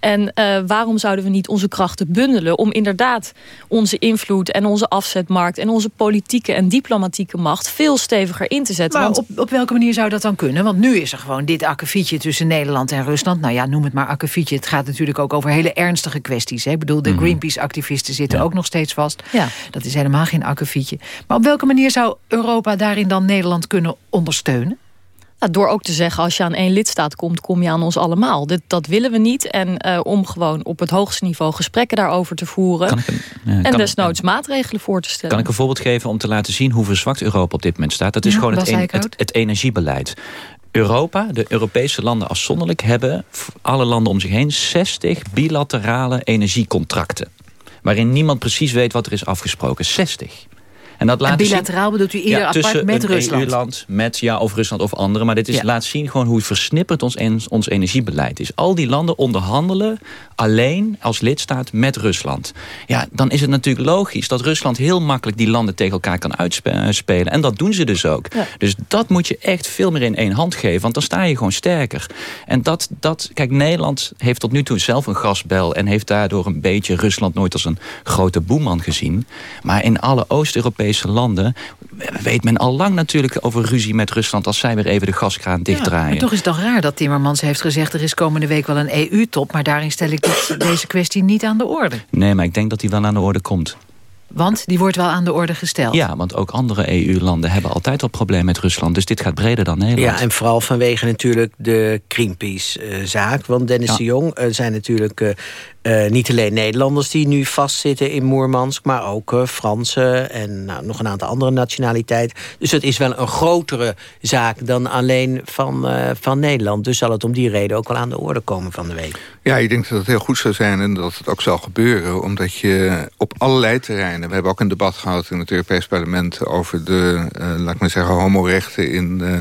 En uh, waarom zouden we niet onze krachten bundelen... om inderdaad onze invloed en onze afzetmarkt... en onze politieke en diplomatieke macht veel steviger in te zetten. Maar want op, op welke manier zou dat dan kunnen? Want nu is er gewoon dit akkefietje tussen Nederland en Rusland. Nou ja, noem het maar akkefietje. Het gaat natuurlijk ook over hele ernstige kwesties. Hè? Ik bedoel, de Mhm. Greenpeace-activisten zitten ook nog steeds vast. Ja. Dat is helemaal geen akkefietje. Maar op welke manier zou Europa daarin dan Nederland kunnen ondersteunen? Nou, door ook te zeggen, als je aan één lidstaat komt, kom je aan ons allemaal. Dit, dat willen we niet. En uh, om gewoon op het hoogste niveau gesprekken daarover te voeren. Kan ik een, ja, en kan desnoods maatregelen voor te stellen. Kan ik een voorbeeld geven om te laten zien hoe verzwakt Europa op dit moment staat? Dat is Ja, gewoon het, en- het, het energiebeleid. Europa, de Europese landen afzonderlijk, hebben alle landen om zich heen 60 bilaterale energiecontracten. Waarin niemand precies weet wat er is afgesproken. 60. En dat En laat zien- bilateraal bedoelt u ieder apart tussen met een Rusland? EU-land, met ja, of Rusland of anderen. Maar dit is, Ja. laat zien gewoon hoe versnipperd ons, en- ons energiebeleid is. Al die landen onderhandelen alleen als lidstaat met Rusland. Ja, dan is het natuurlijk logisch dat Rusland heel makkelijk die landen tegen elkaar kan uitspelen. En dat doen ze dus ook. Ja. Dus dat moet je echt veel meer in één hand geven. Want dan sta je gewoon sterker. En dat, dat, kijk, Nederland heeft tot nu toe zelf een gasbel... en heeft daardoor een beetje Rusland nooit als een grote boeman gezien. Maar in alle Oost-Europese landen weet men al lang natuurlijk over ruzie met Rusland... als zij weer even de gaskraan dichtdraaien. Maar toch is het toch raar dat Timmermans heeft gezegd... er is komende week wel een EU-top... maar daarin stel ik dit- deze kwestie niet aan de orde. Nee, maar ik denk dat die wel aan de orde komt. Want die wordt wel aan de orde gesteld. Ja, want ook andere EU-landen hebben altijd al problemen met Rusland. Dus dit gaat breder dan Nederland. Ja, en vooral vanwege natuurlijk de Greenpeace-zaak. Want Dennis Ja. de Jong eh, zijn natuurlijk eh, eh, niet alleen Nederlanders... die nu vastzitten in Moermansk, maar ook eh, Fransen... en nou, nog een aantal andere nationaliteiten. Dus het is wel een grotere zaak dan alleen van, eh, van Nederland. Dus zal het om die reden ook wel aan de orde komen van de week. Ja, ik denk dat het heel goed zou zijn en dat het ook zal gebeuren. Omdat je op allerlei terreinen... We hebben ook een debat gehad in het Europees Parlement... over de, eh, laat ik zeggen, homorechten in, eh,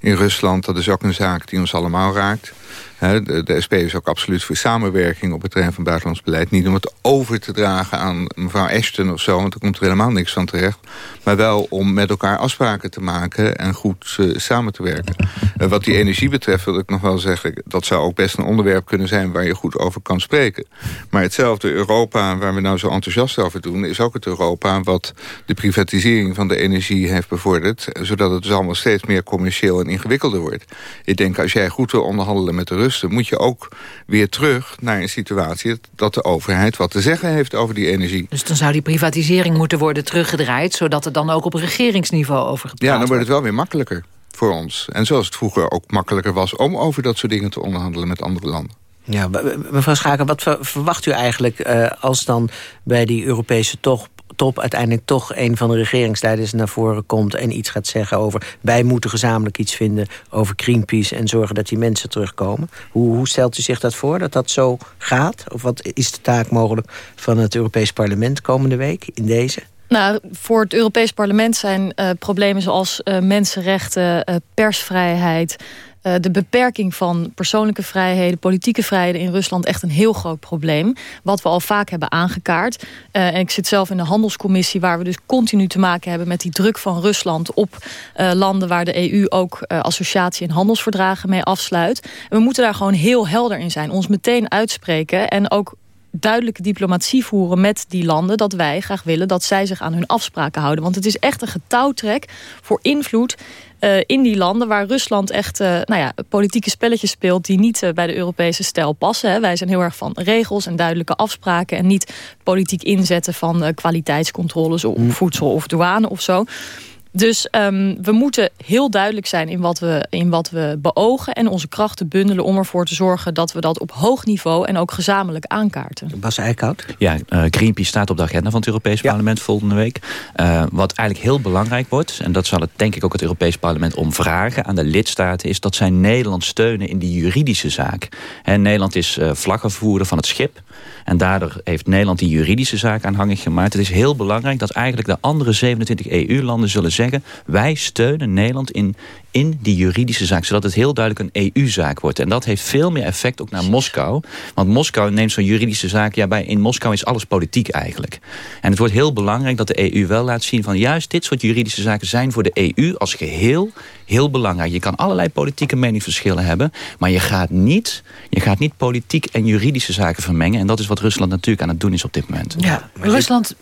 in Rusland. Dat is ook een zaak die ons allemaal raakt. De SP is ook absoluut voor samenwerking op het terrein van buitenlands beleid. Niet om het over te dragen aan mevrouw Ashton of zo... want er komt er helemaal niks van terecht. Maar wel om met elkaar afspraken te maken en goed eh, samen te werken. Wat die energie betreft wil ik nog wel zeggen... dat zou ook best een onderwerp kunnen zijn waar je goed over kan spreken. Maar hetzelfde Europa waar we nou zo enthousiast over doen... is ook het Europa wat de privatisering van de energie heeft bevorderd... zodat het dus allemaal steeds meer commercieel en ingewikkelder wordt. Ik denk als jij goed wil onderhandelen met de Russen... moet je ook weer terug naar een situatie... dat de overheid wat te zeggen heeft over die energie. Dus dan zou die privatisering moeten worden teruggedraaid... zodat er dan ook op regeringsniveau over gepraat Ja, dan wordt het wel weer makkelijker voor ons. En zoals het vroeger ook makkelijker was... om over dat soort dingen te onderhandelen met andere landen. Ja, me- me- mevrouw Schaken, wat ver- verwacht u eigenlijk eh, als dan bij die Europese top, top uiteindelijk toch een van de regeringsleiders naar voren komt en iets gaat zeggen over wij moeten gezamenlijk iets vinden over Greenpeace en zorgen dat die mensen terugkomen. Hoe, hoe stelt u zich dat voor, dat dat zo gaat? Of wat is de taak mogelijk van het Europees Parlement komende week in deze? Nou, voor het Europees Parlement zijn uh, problemen zoals uh, mensenrechten, uh, persvrijheid... de beperking van persoonlijke vrijheden, politieke vrijheden in Rusland echt een heel groot probleem. Wat we al vaak hebben aangekaart. en ik zit zelf in de handelscommissie waar we dus continu te maken hebben met die druk van Rusland op landen waar de EU ook associatie- en handelsverdragen mee afsluit. We moeten daar gewoon heel helder in zijn. Ons meteen uitspreken en ook duidelijke diplomatie voeren met die landen... dat wij graag willen dat zij zich aan hun afspraken houden. Want het is echt een getouwtrek voor invloed uh, in die landen... waar Rusland echt uh, nou ja, politieke spelletjes speelt... die niet uh, bij de Europese stijl passen. Hè. Wij zijn heel erg van regels en duidelijke afspraken... en niet politiek inzetten van kwaliteitscontroles op mm. voedsel of douane of zo. Dus um, we moeten heel duidelijk zijn in wat, we, in wat we beogen... en onze krachten bundelen om ervoor te zorgen... dat we dat op hoog niveau en ook gezamenlijk aankaarten. Bas Eickhout? Ja, uh, Greenpeace staat op de agenda van het Europees Parlement volgende week. Uh, wat eigenlijk heel belangrijk wordt... en dat zal het denk ik ook het Europees Parlement om vragen... aan de lidstaten is dat zij Nederland steunen in die juridische zaak. En Nederland is uh, vlaggenvoerder van het schip... En daardoor heeft Nederland die juridische zaak aanhangig gemaakt. Het is heel belangrijk dat eigenlijk de andere 27 EU-landen zullen zeggen... wij steunen Nederland in, in die juridische zaak. Zodat het heel duidelijk een EU-zaak wordt. En dat heeft veel meer effect ook naar Moskou. Want Moskou neemt zo'n juridische zaak... Ja, bij, in Moskou is alles politiek eigenlijk. En het wordt heel belangrijk dat de EU wel laat zien... van juist dit soort juridische zaken zijn voor de EU als geheel heel belangrijk. Je kan allerlei politieke meningsverschillen hebben... maar je gaat niet, je gaat niet politiek en juridische zaken vermengen. En dat is wat Rusland natuurlijk aan het doen is op dit moment. Ja, Rusland...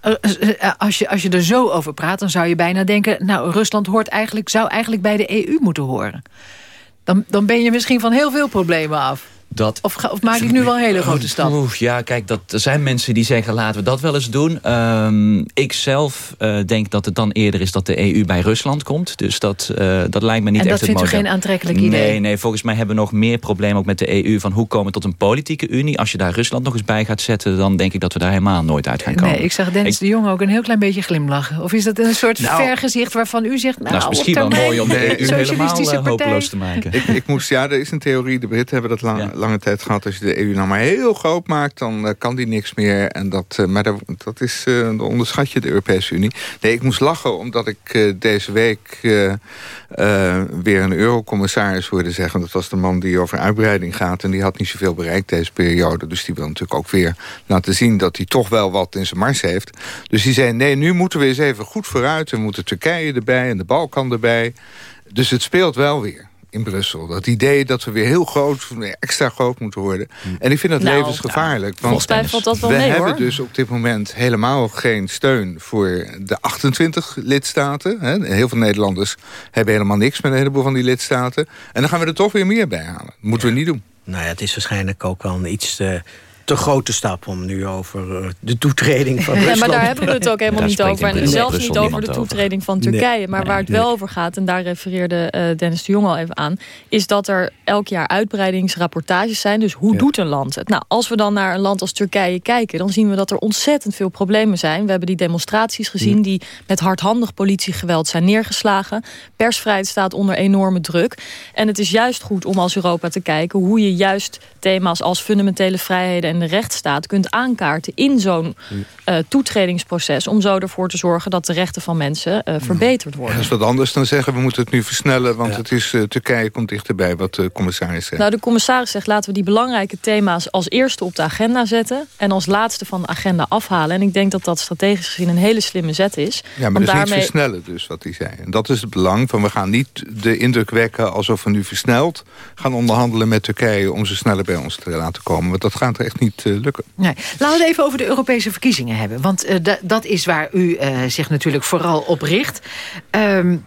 Eh, eh, als je, als je er zo over praat, dan zou je bijna denken... nou, Rusland hoort eigenlijk, zou eigenlijk bij de EU moeten horen. Dan, dan ben je misschien van heel veel problemen af. Dat, of, of, maak ik nu wel een hele grote stap? ja, kijk, dat, er zijn mensen die zeggen laten we dat wel eens doen. Um, ik zelf uh, denk dat het dan eerder is dat de EU bij Rusland komt. Dus dat, uh, dat lijkt me niet en echt het model. En dat vindt u geen aantrekkelijk idee? Nee, nee, volgens mij hebben we nog meer problemen ook met de EU... van hoe komen we tot een politieke unie. Als je daar Rusland nog eens bij gaat zetten... dan denk ik dat we daar helemaal nooit uit gaan komen. Nee, ik zag Dennis ik, de Jong ook een heel klein beetje glimlachen. Of is dat een soort nou, vergezicht waarvan u zegt... Nou, nou is misschien wel mooi om de EU helemaal uh, hopeloos te maken. Ik, ik moest, ja, er is een theorie. De Britten hebben dat lang, ja. Lange tijd gehad... Als je de EU nou maar heel groot maakt, dan uh, kan die niks meer. En dat, uh, maar dat, is, uh, dan onderschat je de Europese Unie. Nee, ik moest lachen omdat ik deze week weer een eurocommissaris hoorde zeggen. Dat was de man die over uitbreiding gaat. En die had niet zoveel bereikt deze periode. Dus die wil natuurlijk ook weer laten zien dat hij toch wel wat in zijn mars heeft. Dus die zei, nee, nu moeten we eens even goed vooruit. We moeten Turkije erbij en de Balkan erbij. Dus het speelt wel weer in Brussel. Dat idee dat we weer heel groot, extra groot moeten worden. Hm. En ik vind dat nou, levensgevaarlijk. Nou, want mij valt dat wel we mee, hebben dus op dit moment helemaal geen steun voor de 28 lidstaten. Heel veel Nederlanders hebben helemaal niks met een heleboel van die lidstaten. En dan gaan we er toch weer meer bij halen. Dat moeten we niet doen. Nou ja, het is waarschijnlijk ook wel een iets te te grote stap om nu over uh, de toetreding van Rusland... Ja, maar daar hebben we het ook helemaal niet over. En zelfs niet over de toetreding van Turkije. Maar waar het wel over gaat, en daar refereerde uh, Dennis de Jong al even aan... is dat er elk jaar uitbreidingsrapportages zijn. Dus hoe doet een land het? Nou, als we dan naar een land als Turkije kijken... dan zien we dat er ontzettend veel problemen zijn. We hebben die demonstraties gezien... die met hardhandig politiegeweld zijn neergeslagen. Persvrijheid staat onder enorme druk. En het is juist goed om als Europa te kijken... hoe je juist thema's als fundamentele vrijheden... en de rechtsstaat kunt aankaarten in zo'n uh, toetredingsproces... om zo ervoor te zorgen dat de rechten van mensen uh, verbeterd worden. dat is wat anders dan zeggen we moeten het nu versnellen... want het is, uh, Turkije komt dichterbij, wat de commissaris zegt. Nou, de commissaris zegt laten we die belangrijke thema's... als eerste op de agenda zetten en als laatste van de agenda afhalen. En ik denk dat dat strategisch gezien een hele slimme zet is. Ja, maar dus daarmee... niet versnellen dus, wat hij zei. En dat is het belang van we gaan niet de indruk wekken... alsof we nu versneld gaan onderhandelen met Turkije... om ze sneller bij ons te laten komen. Want dat gaat er echt niet niet uh, lukken. Nee. Laten we het even over de Europese verkiezingen hebben. Want uh, dat is waar u uh, zich natuurlijk vooral op richt. Um,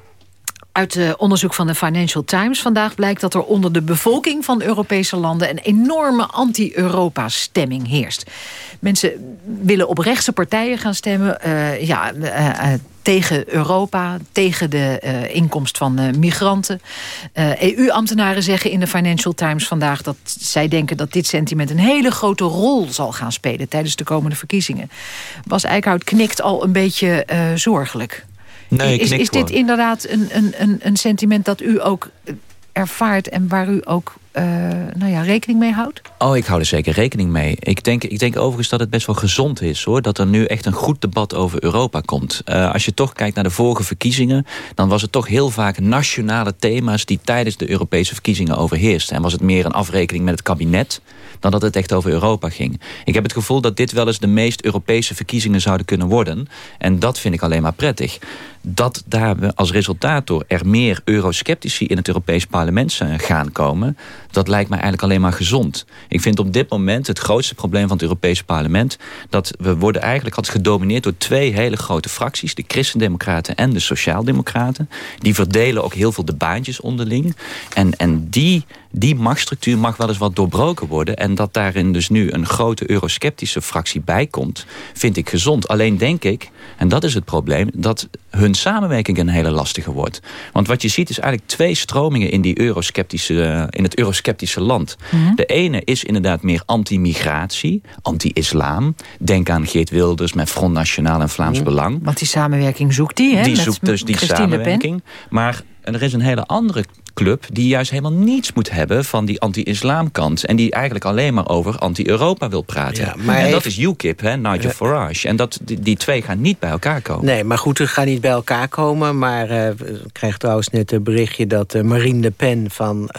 uit uh, onderzoek van de Financial Times vandaag blijkt dat er onder de bevolking van Europese landen een enorme anti-Europa-stemming heerst. Mensen willen op rechtse partijen gaan stemmen. Uh, ja, uh, tegen Europa, tegen de uh, inkomst van migranten. EU-ambtenaren zeggen in de Financial Times vandaag... dat zij denken dat dit sentiment een hele grote rol zal gaan spelen... tijdens de komende verkiezingen. Bas Eickhout knikt al een beetje zorgelijk. Nee, is, is dit inderdaad een, een, een, een sentiment dat u ook ervaart... en waar u ook nou ja, rekening mee houdt? Oh, ik hou er zeker rekening mee. Ik denk, ik denk overigens dat het best wel gezond is hoor. Dat er nu echt een goed debat over Europa komt. Uh, als je toch kijkt naar de vorige verkiezingen, dan was het toch heel vaak nationale thema's die tijdens de Europese verkiezingen overheersten. En was het meer een afrekening met het kabinet dan dat het echt over Europa ging. Ik heb het gevoel dat dit wel eens de meest Europese verkiezingen zouden kunnen worden. En dat vind ik alleen maar prettig. Dat daar als resultator er meer eurosceptici in het Europees parlement gaan komen... dat lijkt mij eigenlijk alleen maar gezond. Ik vind op dit moment het grootste probleem van het Europees parlement... dat we worden eigenlijk altijd gedomineerd door twee hele grote fracties... de Christendemocraten en de Sociaaldemocraten. Die verdelen ook heel veel de baantjes onderling. En, en die die machtsstructuur mag wel eens wat doorbroken worden. En dat daarin dus nu een grote eurosceptische fractie bij komt, vind ik gezond. Alleen denk ik, en dat is het probleem, dat hun samenwerking een hele lastige wordt. Want wat je ziet is eigenlijk twee stromingen in, die eurosceptische, in het eurosceptische land. Mhm. De ene is inderdaad meer anti-migratie, anti-islam. Denk aan Geert Wilders met Front Nationaal en Vlaams mhm. Belang. Want die samenwerking zoekt die, hè? Die zoekt dus die samenwerking. Maar er is een hele andere club die juist helemaal niets moet hebben van die anti-islam kant. En die eigenlijk alleen maar over anti-Europa wil praten. Ja, maar en dat is UKIP, hè, Nigel uh, Farage. En dat, die, twee gaan niet bij elkaar komen. Nee, maar goed, ze gaan niet bij elkaar komen. Maar uh, ik krijg trouwens net een berichtje dat uh, Marine Le Pen van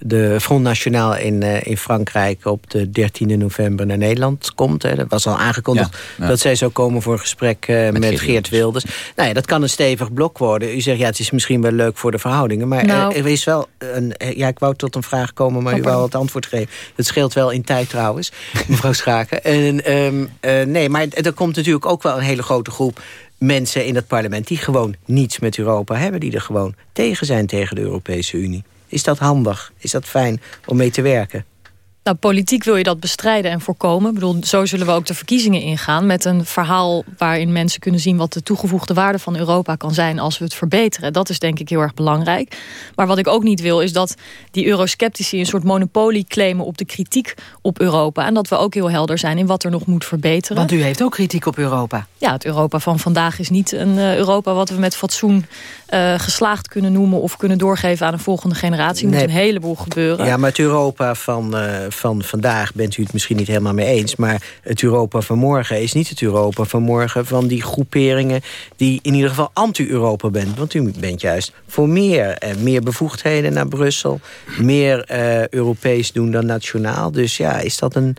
de Front National in, in Frankrijk op de 13e november naar Nederland komt. Hè. Dat was al aangekondigd dat zij zou komen voor een gesprek met, met, Geert, Wilders. Nou ja, dat kan een stevig blok worden. U zegt ja, het is misschien wel leuk voor de verhoudingen. Maar nou, er is wel een... Ja, ik wou tot een vraag komen, maar u wou het antwoord geven. Het scheelt wel in tijd trouwens, mevrouw Schaken. En, um, uh, nee, maar er komt natuurlijk ook wel een hele grote groep mensen in het parlement... die gewoon niets met Europa hebben. Die er gewoon tegen zijn tegen de Europese Unie. Is dat handig? Is dat fijn om mee te werken? Nou, politiek wil je dat bestrijden en voorkomen. Ik bedoel, zo zullen we ook de verkiezingen ingaan... met een verhaal waarin mensen kunnen zien... wat de toegevoegde waarde van Europa kan zijn als we het verbeteren. Dat is denk ik heel erg belangrijk. Maar wat ik ook niet wil, is dat die eurosceptici... een soort monopolie claimen op de kritiek op Europa. En dat we ook heel helder zijn in wat er nog moet verbeteren. Want u heeft ook kritiek op Europa. Ja, het Europa van vandaag is niet een uh, Europa... wat we met fatsoen uh, geslaagd kunnen noemen... of kunnen doorgeven aan een volgende generatie. Er moet een heleboel gebeuren. Ja, maar het Europa van... Uh van vandaag bent u het misschien niet helemaal mee eens... maar het Europa van morgen is niet het Europa van morgen... van die groeperingen die in ieder geval anti-Europa bent. Want u bent juist voor meer. eh, meer bevoegdheden naar Brussel. Meer uh, Europees doen dan nationaal. Dus ja, is dat een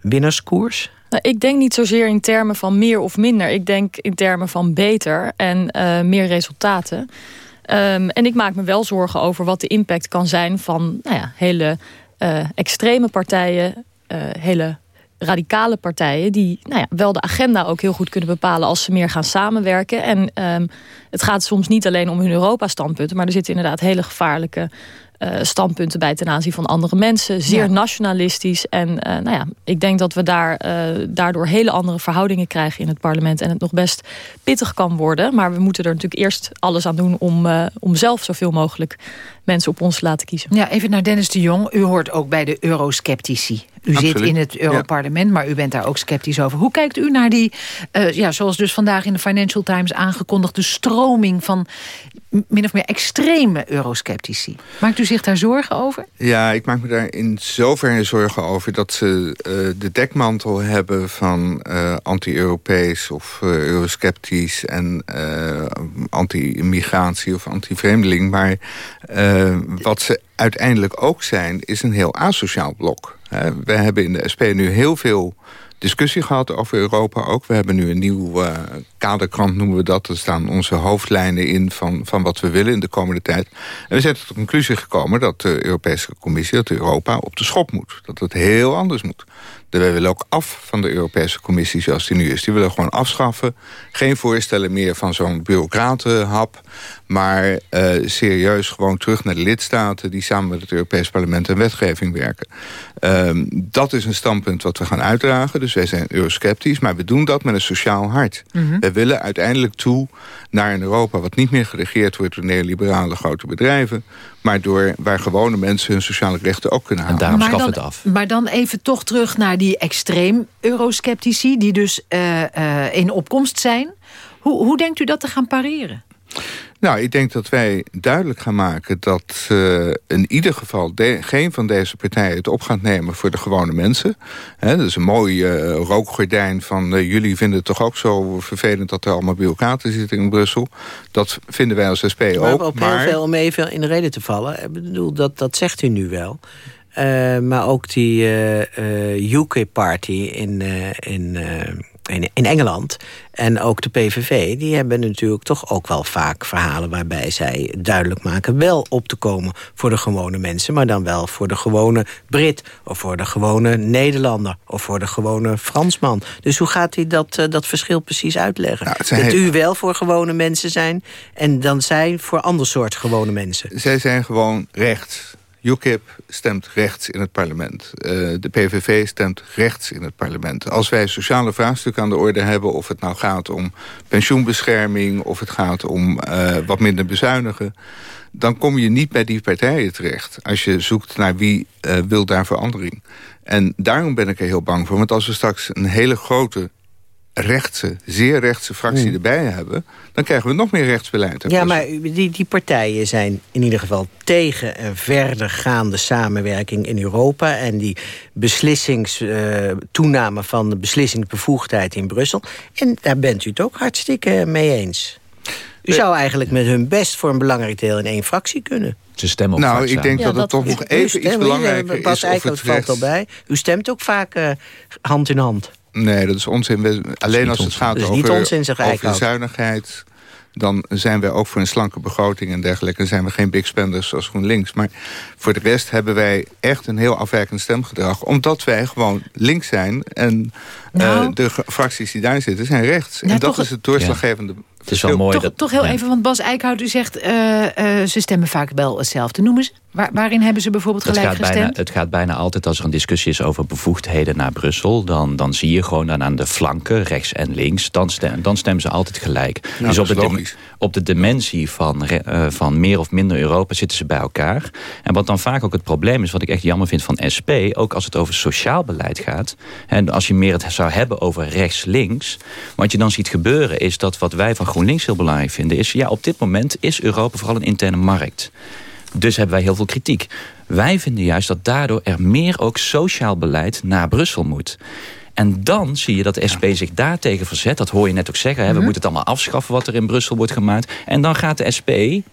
winnaarskoers? Nou, ik denk niet zozeer in termen van meer of minder. Ik denk in termen van beter en uh, meer resultaten. Um, en ik maak me wel zorgen over wat de impact kan zijn van nou ja, hele uh, extreme partijen, uh, hele radicale partijen... die nou ja, wel de agenda ook heel goed kunnen bepalen... als ze meer gaan samenwerken. En um, het gaat soms niet alleen om hun Europa-standpunten... maar er zitten inderdaad hele gevaarlijke uh, standpunten bij ten aanzien van andere mensen. Zeer nationalistisch. En uh, nou ja, ik denk dat we daar, uh, daardoor hele andere verhoudingen krijgen in het parlement. En het nog best pittig kan worden. Maar we moeten er natuurlijk eerst alles aan doen om, om zelf zoveel mogelijk mensen op ons te laten kiezen. Ja, even naar Dennis de Jong. U hoort ook bij de eurosceptici. U zit in het Europarlement, maar u bent daar ook sceptisch over. Hoe kijkt u naar die, uh, ja, zoals dus vandaag in de Financial Times aangekondigde stroming van min of meer extreme eurosceptici? Maakt u zich daar zorgen over? Ja, ik maak me daar in zoverre zorgen over... dat ze uh, de dekmantel hebben van uh, anti-Europees of eurosceptisch... en anti-immigratie of anti-vreemdeling. Maar wat ze uiteindelijk ook zijn, is een heel asociaal blok. We hebben in de SP nu heel veel discussie gehad over Europa ook. We hebben nu een nieuw uh, kaderkrant, noemen we dat. Er staan onze hoofdlijnen in van, van wat we willen in de komende tijd. En we zijn tot de conclusie gekomen dat de Europese Commissie... dat Europa op de schop moet. Dat het heel anders moet. Wij willen ook af van de Europese Commissie zoals die nu is. Die willen gewoon afschaffen. Geen voorstellen meer van zo'n bureaucratenhap. Maar uh, serieus gewoon terug naar de lidstaten... die samen met het Europees Parlement en wetgeving werken. Um, dat is een standpunt wat we gaan uitdragen. Dus wij zijn eurosceptisch, maar we doen dat met een sociaal hart. Mm -hmm. We willen uiteindelijk toe naar een Europa... wat niet meer geregeerd wordt door neoliberale grote bedrijven... maar door waar gewone mensen hun sociale rechten ook kunnen halen. En daarom schaffen het af. Maar dan even toch terug naar die extreem eurosceptici... die dus uh, uh, in opkomst zijn. Hoe, hoe denkt u dat te gaan pareren? Nou, ik denk dat wij duidelijk gaan maken dat uh, in ieder geval de, geen van deze partijen het op gaat nemen voor de gewone mensen. He, dat is een mooi uh, rookgordijn van uh, jullie vinden het toch ook zo vervelend dat er allemaal bureaucraten zitten in Brussel. Dat vinden wij als SP maar ook. Maar heel veel, om even in de reden te vallen, ik bedoel, dat, dat zegt u nu wel. Maar ook die UK-party in, in in, in Engeland en ook de PVV... die hebben natuurlijk toch ook wel vaak verhalen... waarbij zij duidelijk maken wel op te komen voor de gewone mensen... maar dan wel voor de gewone Brit of voor de gewone Nederlander... of voor de gewone Fransman. Dus hoe gaat hij dat, uh, dat verschil precies uitleggen? Nou, dat heel... u wel voor gewone mensen zijn... en dan zij voor ander soort gewone mensen. Zij zijn gewoon rechts. UKIP stemt rechts in het parlement. Uh, de PVV stemt rechts in het parlement. Als wij sociale vraagstukken aan de orde hebben... of het nou gaat om pensioenbescherming... of het gaat om uh, wat minder bezuinigen... dan kom je niet bij die partijen terecht. Als je zoekt naar wie uh, wil daar verandering. En daarom ben ik er heel bang voor. Want als we straks een hele grote rechtse, zeer rechtse fractie Hmm. erbij hebben... dan krijgen we nog meer rechtsbeleid. Ja, maar die, die partijen zijn in ieder geval tegen een verdergaande samenwerking in Europa... en die beslissings, uh, toename van de beslissingsbevoegdheid in Brussel. En daar bent u het ook hartstikke mee eens. U zou eigenlijk met hun best voor een belangrijk deel in één fractie kunnen. Ze stemmen ook nou, vaak ik samen. denk Ja, dat het dat- toch nog even iets u, belangrijker eh, Bas is... Eickhout het valt al bij. U stemt ook vaak eh, hand in hand. Nee, dat is onzin. We- alleen als het onzin. gaat niet over, onzin, zuinigheid... dan zijn wij ook voor een slanke begroting en dergelijke. Dan zijn we geen big spenders zoals GroenLinks. Maar voor de rest hebben wij echt een heel afwijkend stemgedrag. Omdat wij gewoon links zijn. En Nou. eh, de ge- fracties die daar zitten zijn rechts. Nou, en dat toch- is het doorslaggevende Het is wel mooi Toch, dat... toch heel ja. even, want Bas Eickhout, u zegt... eh, eh, ze stemmen vaak wel hetzelfde. Noemen ze? Waar, waarin hebben ze bijvoorbeeld Het gelijk bijna, gestemd? het gaat bijna altijd als er een discussie is over bevoegdheden naar Brussel. Dan, dan zie je gewoon dan aan de flanken, rechts en links. Dan, stem, dan stemmen ze altijd gelijk. dus dat op is de, op de dimensie van, eh, van meer of minder Europa zitten ze bij elkaar. En wat dan vaak ook het probleem is, wat ik echt jammer vind van SP... ook als het over sociaal beleid gaat. En als je meer het zou hebben over rechts-links... wat je dan ziet gebeuren is dat wat wij van GroenLinks heel belangrijk vinden... is ja, op dit moment is Europa vooral een interne markt. Dus hebben wij heel veel kritiek. Wij vinden juist dat daardoor er meer ook sociaal beleid naar Brussel moet. En dan zie je dat de SP zich daartegen verzet. Dat hoor je net ook zeggen. Hè. We moeten het allemaal afschaffen wat er in Brussel wordt gemaakt. En dan gaat de SP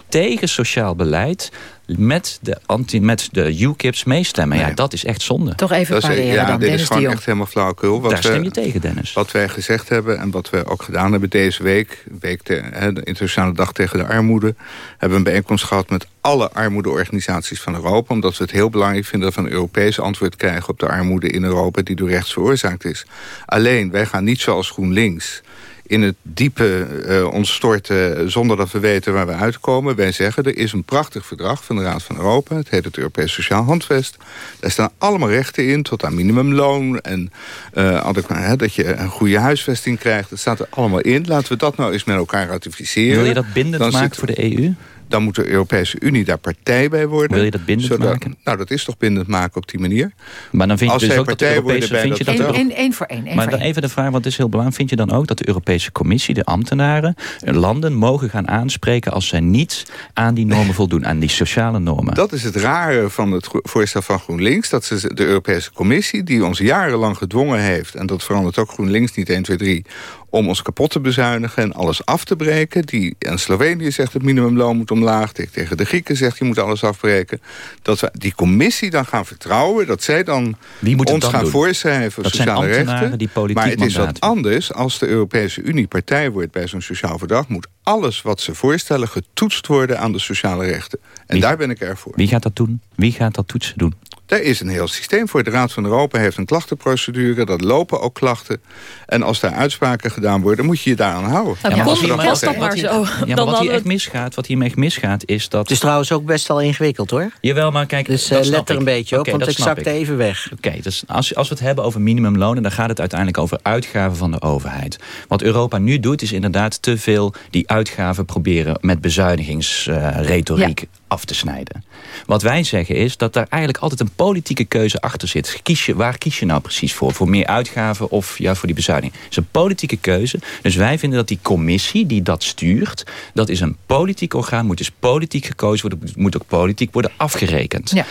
tegen sociaal beleid met de, anti, met de UKIP's meestemmen. Ja, dat is echt zonde. Toch even Dat is, pareren ja, dan, dit Dennis is gewoon echt helemaal flauwekul. Wat Daar stem we- je tegen, Dennis. Wat wij gezegd hebben en wat we ook gedaan hebben deze week... week de, hè, de Internationale Dag tegen de Armoede... hebben we een bijeenkomst gehad met alle armoedeorganisaties van Europa... omdat we het heel belangrijk vinden dat we een Europees antwoord krijgen... op de armoede in Europa die door rechts veroorzaakt is. Alleen, wij gaan niet zoals GroenLinks in het diepe ons storten zonder dat we weten waar we uitkomen. Wij zeggen, er is een prachtig verdrag van de Raad van Europa. Het heet het Europees Sociaal Handvest. Daar staan allemaal rechten in, tot aan minimumloon... en eh, dat je een goede huisvesting krijgt. Dat staat er allemaal in. Laten we dat nou eens met elkaar ratificeren. Wil je dat bindend Dan maken voor de EU? Dan moet de Europese Unie daar partij bij worden. Wil je dat bindend Zodat- maken? Nou, dat is toch bindend maken op die manier. Maar dan vind je Als dus zij ook dat de partij worden Europese... bij Vind je dat één- één voor één. één Maar voor dan één. even de vraag, want het is heel belangrijk. Vind je dan ook dat de Europese Commissie, de ambtenaren... landen mogen gaan aanspreken als zij niet aan die normen voldoen? Aan die sociale normen? Dat is het rare van het voorstel van GroenLinks. Dat ze de Europese Commissie, die ons jarenlang gedwongen heeft... en dat verandert ook GroenLinks niet 1, 2, 3... om ons kapot te bezuinigen en alles af te breken. Die, en Slovenië zegt het minimumloon moet omlaag. Tegen de Grieken zegt je moet alles afbreken. Dat we die commissie dan gaan vertrouwen... dat zij dan Wie ons dan gaan doen? voorschrijven Dat sociale rechten. die maar het is wat anders als de Europese Unie partij wordt... bij zo'n sociaal verdrag moet alles wat ze voorstellen... getoetst worden aan de sociale rechten. En Wie- daar ben ik erg voor. Wie gaat dat doen? Wie gaat dat toetsen doen? Daar is een heel systeem voor. De Raad van Europa heeft een klachtenprocedure. Dat lopen ook klachten. En als daar uitspraken gedaan worden, moet je je daaraan houden. Ja, maar wat dat wat maar hier- zo. Ja, maar wat hier echt misgaat, wat hier echt misgaat, is dat... Het is trouwens ook best wel ingewikkeld hoor. Jawel, maar kijk, Dus dat eh, let er ik. een beetje op, want ik zakte even weg. Oké, dus als, als we het hebben over minimumlonen... dan gaat het uiteindelijk over uitgaven van de overheid. Wat Europa nu doet, is inderdaad te veel die uitgaven proberen... met bezuinigingsretoriek af te snijden. Wat wij zeggen is dat daar eigenlijk altijd een politieke keuze achter zit. Kies je, waar kies je nou precies voor? Voor meer uitgaven of ja, voor die bezuiniging? Het is een politieke keuze. Dus wij vinden dat die commissie die dat stuurt... dat is een politiek orgaan, moet dus politiek gekozen worden... moet ook politiek worden afgerekend. Ja.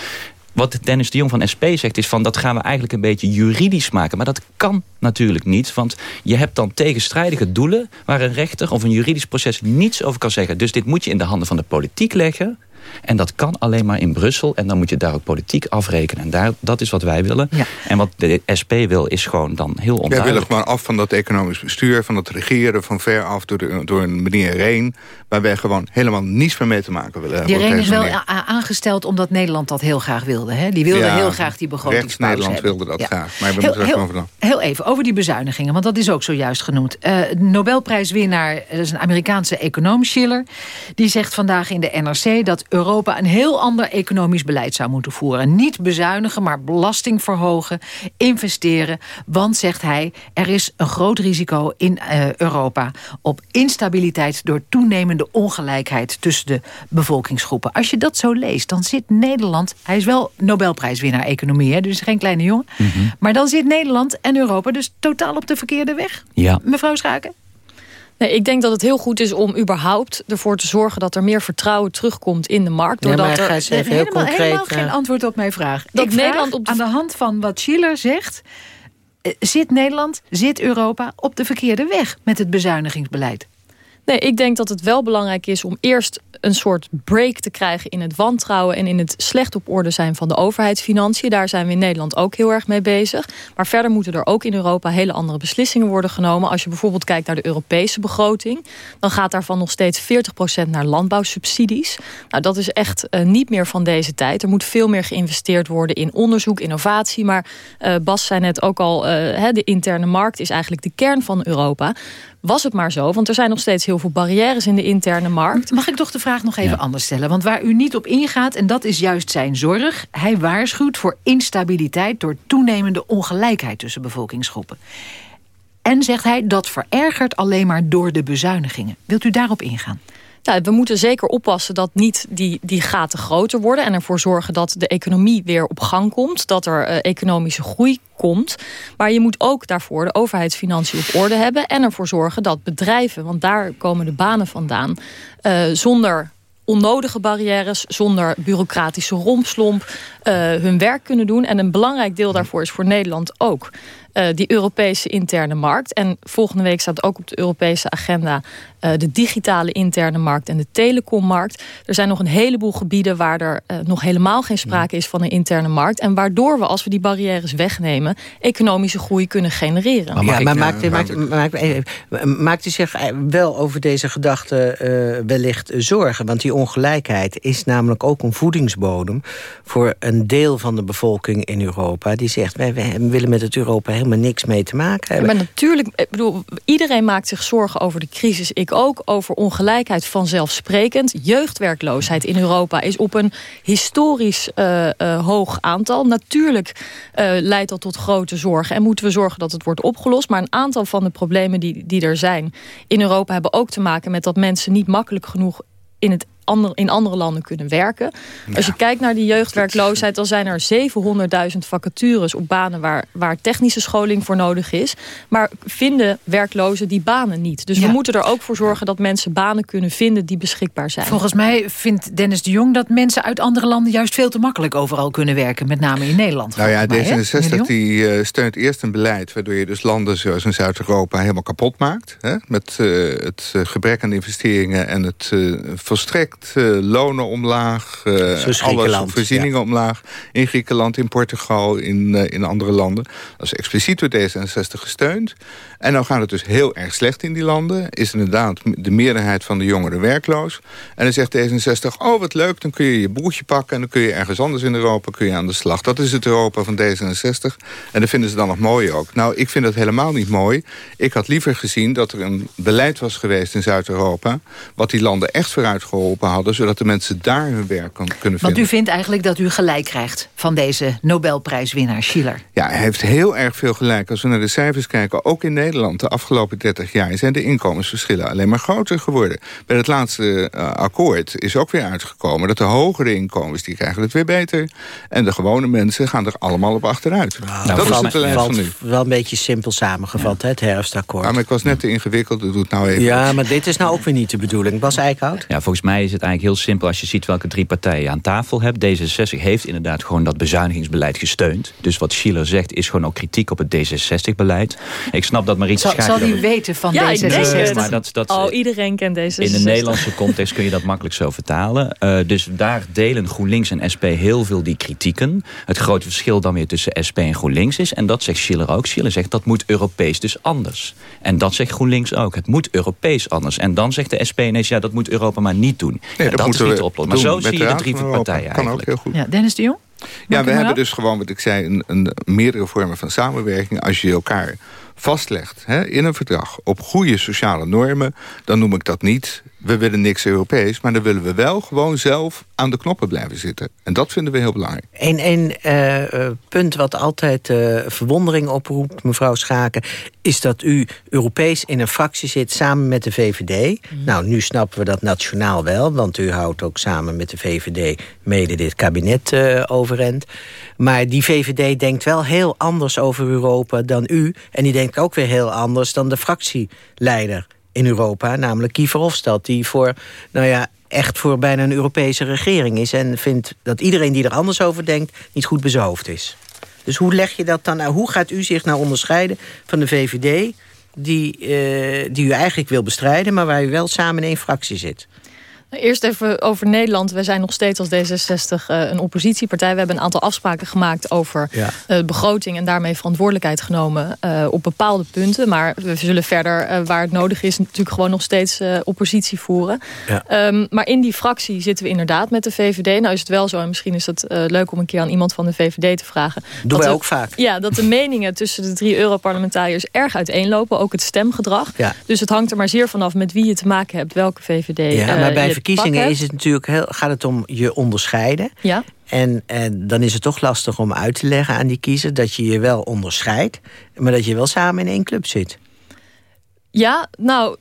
Wat Dennis de Jong van SP zegt is van dat gaan we eigenlijk een beetje juridisch maken. Maar dat kan natuurlijk niet. Want je hebt dan tegenstrijdige doelen waar een rechter of een juridisch proces niets over kan zeggen. Dus dit moet je in de handen van de politiek leggen. En dat kan alleen maar in Brussel. En dan moet je daar ook politiek afrekenen. En daar, dat is wat wij willen. En wat de SP wil is gewoon dan heel onduidelijk. Wij willen gewoon af van dat economisch bestuur, van dat regeren... van ver af door, de, door een meneer Reen... waar wij gewoon helemaal niets meer mee te maken willen hebben. Die Reen is wel aangesteld omdat Nederland dat heel graag wilde. Hè? Die wilde heel graag die begrotingspauze Nederland wilde dat graag. Maar we heel, moeten heel, vanaf. heel even over die bezuinigingen, want dat is ook zojuist genoemd. Uh, Nobelprijswinnaar, dat is een Amerikaanse econoom, Schiller... die zegt vandaag in de NRC dat Europa een heel ander economisch beleid zou moeten voeren. Niet bezuinigen, maar belasting verhogen, investeren. Want, zegt hij, er is een groot risico in uh, Europa... op instabiliteit door toenemende ongelijkheid tussen de bevolkingsgroepen. Als je dat zo leest, dan zit Nederland... Hij is wel Nobelprijswinnaar economie, hè, dus geen kleine jongen. Mm -hmm. Maar dan zit Nederland en Europa dus totaal op de verkeerde weg. Ja. Mevrouw Schaken? Nee, ik denk dat het heel goed is om überhaupt ervoor te zorgen... dat er meer vertrouwen terugkomt in de markt. Doordat ja, er heel helemaal, concreet, helemaal geen antwoord op mijn vraag. Dat ik Nederland op de... aan de hand van wat Schiller zegt... zit Nederland, zit Europa op de verkeerde weg... met het bezuinigingsbeleid? Nee, ik denk dat het wel belangrijk is om eerst een soort break te krijgen in het wantrouwen en in het slecht op orde zijn van de overheidsfinanciën. Daar zijn we in Nederland ook heel erg mee bezig. Maar verder moeten er ook in Europa hele andere beslissingen worden genomen. Als je bijvoorbeeld kijkt naar de Europese begroting, dan gaat daarvan nog steeds 40% naar landbouwsubsidies. Nou, dat is echt uh, niet meer van deze tijd. Er moet veel meer geïnvesteerd worden in onderzoek, innovatie. Maar uh, Bas zei net ook al, uh, de interne markt is eigenlijk de kern van Europa was het maar zo. Want er zijn nog steeds heel veel barrières in de interne markt. Mag ik toch de vraag nog even ja. anders stellen? Want waar u niet op ingaat, en dat is juist zijn zorg... hij waarschuwt voor instabiliteit door toenemende ongelijkheid tussen bevolkingsgroepen. En zegt hij, dat verergert alleen maar door de bezuinigingen. Wilt u daarop ingaan? Nou, we moeten zeker oppassen dat niet die, die gaten groter worden... en ervoor zorgen dat de economie weer op gang komt. Dat er uh, economische groei komt. Maar je moet ook daarvoor de overheidsfinanciën op orde hebben... en ervoor zorgen dat bedrijven, want daar komen de banen vandaan... Uh, zonder onnodige barrières, zonder bureaucratische rompslomp... Uh, hun werk kunnen doen. En een belangrijk deel daarvoor is voor Nederland ook... Uh, die Europese interne markt. En volgende week staat ook op de Europese agenda... Uh, de digitale interne markt en de telecommarkt. Er zijn nog een heleboel gebieden waar er uh, nog helemaal geen sprake is van een interne markt. En waardoor we, als we die barrières wegnemen... economische groei kunnen genereren. Maar, ja, maar maakt, maakt, maakt, maakt, u zich wel over deze gedachte wellicht zorgen? Want die ongelijkheid is namelijk ook een voedingsbodem... voor een deel van de bevolking in Europa... die zegt, wij, wij willen met het Europa helemaal niks mee te maken hebben. Maar natuurlijk, ik bedoel, iedereen maakt zich zorgen over de crisis. Ik ook, over ongelijkheid vanzelfsprekend. Jeugdwerkloosheid in Europa is op een historisch uh, uh, hoog aantal. Natuurlijk uh, leidt dat tot grote zorgen. En moeten we zorgen dat het wordt opgelost. Maar een aantal van de problemen die, die er zijn in Europa... hebben ook te maken met dat mensen niet makkelijk genoeg in het in andere landen kunnen werken. Ja. Als je kijkt naar die jeugdwerkloosheid... dan zijn er 700.000 vacatures op banen waar, waar technische scholing voor nodig is. Maar vinden werklozen die banen niet. Dus ja. we moeten er ook voor zorgen dat mensen banen kunnen vinden... die beschikbaar zijn. Volgens mij vindt Dennis de Jong dat mensen uit andere landen... juist veel te makkelijk overal kunnen werken. Met name in Nederland. Nou ja, D66 die, uh, steunt eerst een beleid... waardoor je dus landen zoals in Zuid-Europa helemaal kapot maakt. Hè? Met uh, het gebrek aan investeringen en het uh, volstrekt uh, lonen omlaag, uh, alle voorzieningen ja. omlaag. In Griekenland, in Portugal, in, uh, in andere landen. Dat is expliciet door D66 gesteund. En nou gaat het dus heel erg slecht in die landen. Is inderdaad de meerderheid van de jongeren werkloos. En dan zegt D66, oh wat leuk, dan kun je je broertje pakken... en dan kun je ergens anders in Europa kun je aan de slag. Dat is het Europa van D66. En dat vinden ze dan nog mooi ook. Nou, ik vind dat helemaal niet mooi. Ik had liever gezien dat er een beleid was geweest in Zuid-Europa... wat die landen echt vooruit geholpen open hadden... zodat de mensen daar hun werk kan, kunnen vinden. Want u vindt eigenlijk dat u gelijk krijgt van deze Nobelprijswinnaar Schiller. Ja, hij heeft heel erg veel gelijk. Als we naar de cijfers kijken, ook in Nederland... de afgelopen 30 jaar zijn de inkomensverschillen alleen maar groter geworden. Bij het laatste uh, akkoord is ook weer uitgekomen... dat de hogere inkomens, die krijgen het weer beter. En de gewone mensen gaan er allemaal op achteruit. Nou, dat is het beleid van nu. Wel een beetje simpel samengevat, hè, het herfstakkoord. Ja, maar ik was net te ingewikkeld, dat doet nou even. Ja, maar dit is nou ook weer niet de bedoeling. Bas Eickhout? Ja, volgens mij is het eigenlijk heel simpel als je ziet welke drie partijen aan tafel hebt. D66 heeft inderdaad gewoon dat bezuinigingsbeleid gesteund. Dus wat Schiller zegt is gewoon ook kritiek op het D66-beleid. Ik snap dat Marietje Schaken... Zal hij weten van ja, D66? Maar dat, dat, oh, iedereen kent D66. In de Nederlandse context kun je dat makkelijk zo vertalen. Uh, dus daar delen GroenLinks en SP heel veel die kritieken. Het grote verschil dan weer tussen SP en GroenLinks is... en dat zegt Schiller ook. Schiller zegt dat moet Europees dus anders. En dat zegt GroenLinks ook. Het moet Europees anders. En dan zegt de SP ineens, ja, dat moet Europa maar niet doen. Nee, dat, dat is niet de oplossing. Maar zo zie je de drie partijen kan eigenlijk. Ook heel goed. Ja, Dennis de Jong? Ja, we hebben dus gewoon, wat ik zei, een, een, meerdere vormen van samenwerking. Als je elkaar vastlegt hè, in een verdrag op goede sociale normen... dan noem ik dat niet, we willen niks Europees... maar dan willen we wel gewoon zelf aan de knoppen blijven zitten. En dat vinden we heel belangrijk. Een, een uh, punt wat altijd uh, verwondering oproept, mevrouw Schaken... is dat u Europees in een fractie zit samen met de VVD. Mm. Nou, nu snappen we dat nationaal wel... want u houdt ook samen met de VVD mede dit kabinet uh, overeind. Maar die VVD denkt wel heel anders over Europa dan u... en die denkt ook weer heel anders dan de fractieleider in Europa, namelijk Guy Verhofstadt... die voor, nou ja, echt voor bijna een Europese regering is... en vindt dat iedereen die er anders over denkt niet goed hoofd is. Dus hoe leg je dat dan nou? Hoe gaat u zich nou onderscheiden van de VVD... die, uh, die u eigenlijk wil bestrijden... maar waar u wel samen in één fractie zit? Eerst even over Nederland. We zijn nog steeds als D66 uh, een oppositiepartij. We hebben een aantal afspraken gemaakt over ja. uh, begroting... en daarmee verantwoordelijkheid genomen uh, op bepaalde punten. Maar we zullen verder, waar het nodig is... natuurlijk gewoon nog steeds oppositie voeren. Ja. Um, maar in die fractie zitten we inderdaad met de VVD. Nou is het wel zo, en misschien is het leuk om een keer aan iemand van de VVD te vragen. Doen wij ook vaak. Ja, dat de meningen tussen de drie Europarlementariërs erg uiteenlopen. Ook het stemgedrag. Ja. Dus het hangt er maar zeer vanaf met wie je te maken hebt. Welke VVD ja, maar bij verkiezingen is het natuurlijk heel, gaat het om je onderscheiden. Ja. En, en dan is het toch lastig om uit te leggen aan die kiezer... dat je je wel onderscheidt, maar dat je wel samen in één club zit. Ja, nou,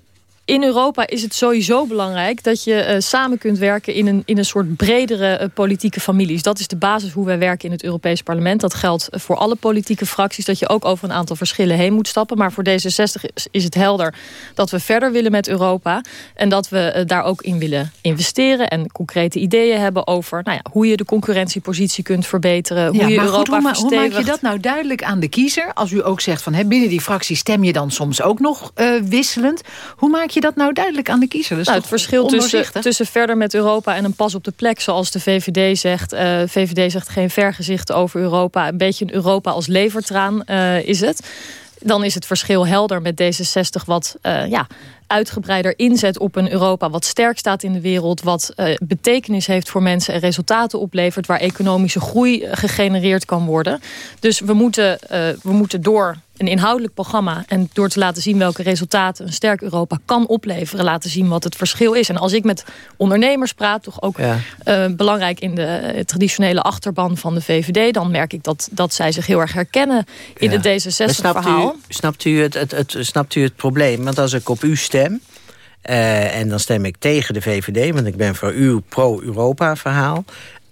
in Europa is het sowieso belangrijk dat je uh, samen kunt werken in een, in een soort bredere uh, politieke families. Dat is de basis hoe wij werken in het Europees Parlement. Dat geldt voor alle politieke fracties, dat je ook over een aantal verschillen heen moet stappen. Maar voor D66 is, is het helder dat we verder willen met Europa. En dat we uh, daar ook in willen investeren en concrete ideeën hebben over nou ja, hoe je de concurrentiepositie kunt verbeteren. Hoe ja, je Europa goed, hoe, hoe maak je dat nou duidelijk aan de kiezer? Als u ook zegt van hè, binnen die fractie stem je dan soms ook nog wisselend. Hoe maak je je dat nou duidelijk aan de kiezer? Nou, het verschil tussen, tussen verder met Europa en een pas op de plek... zoals de VVD zegt. Uh, VVD zegt geen vergezicht over Europa. Een beetje een Europa als levertraan uh, is het. Dan is het verschil helder met D66 wat... Uh, ja, uitgebreider inzet op een Europa wat sterk staat in de wereld... wat uh, betekenis heeft voor mensen en resultaten oplevert... waar economische groei gegenereerd kan worden. Dus we moeten, uh, we moeten door een inhoudelijk programma... en door te laten zien welke resultaten een sterk Europa kan opleveren... laten zien wat het verschil is. En als ik met ondernemers praat, toch ook ja. uh, belangrijk... in de traditionele achterban van de VVD... dan merk ik dat, dat zij zich heel erg herkennen in ja. het D66-verhaal. Snapt, u het, het, het, snapt u het probleem? Want als ik op u stem... Uh, en dan stem ik tegen de VVD, want ik ben voor uw pro-Europa-verhaal.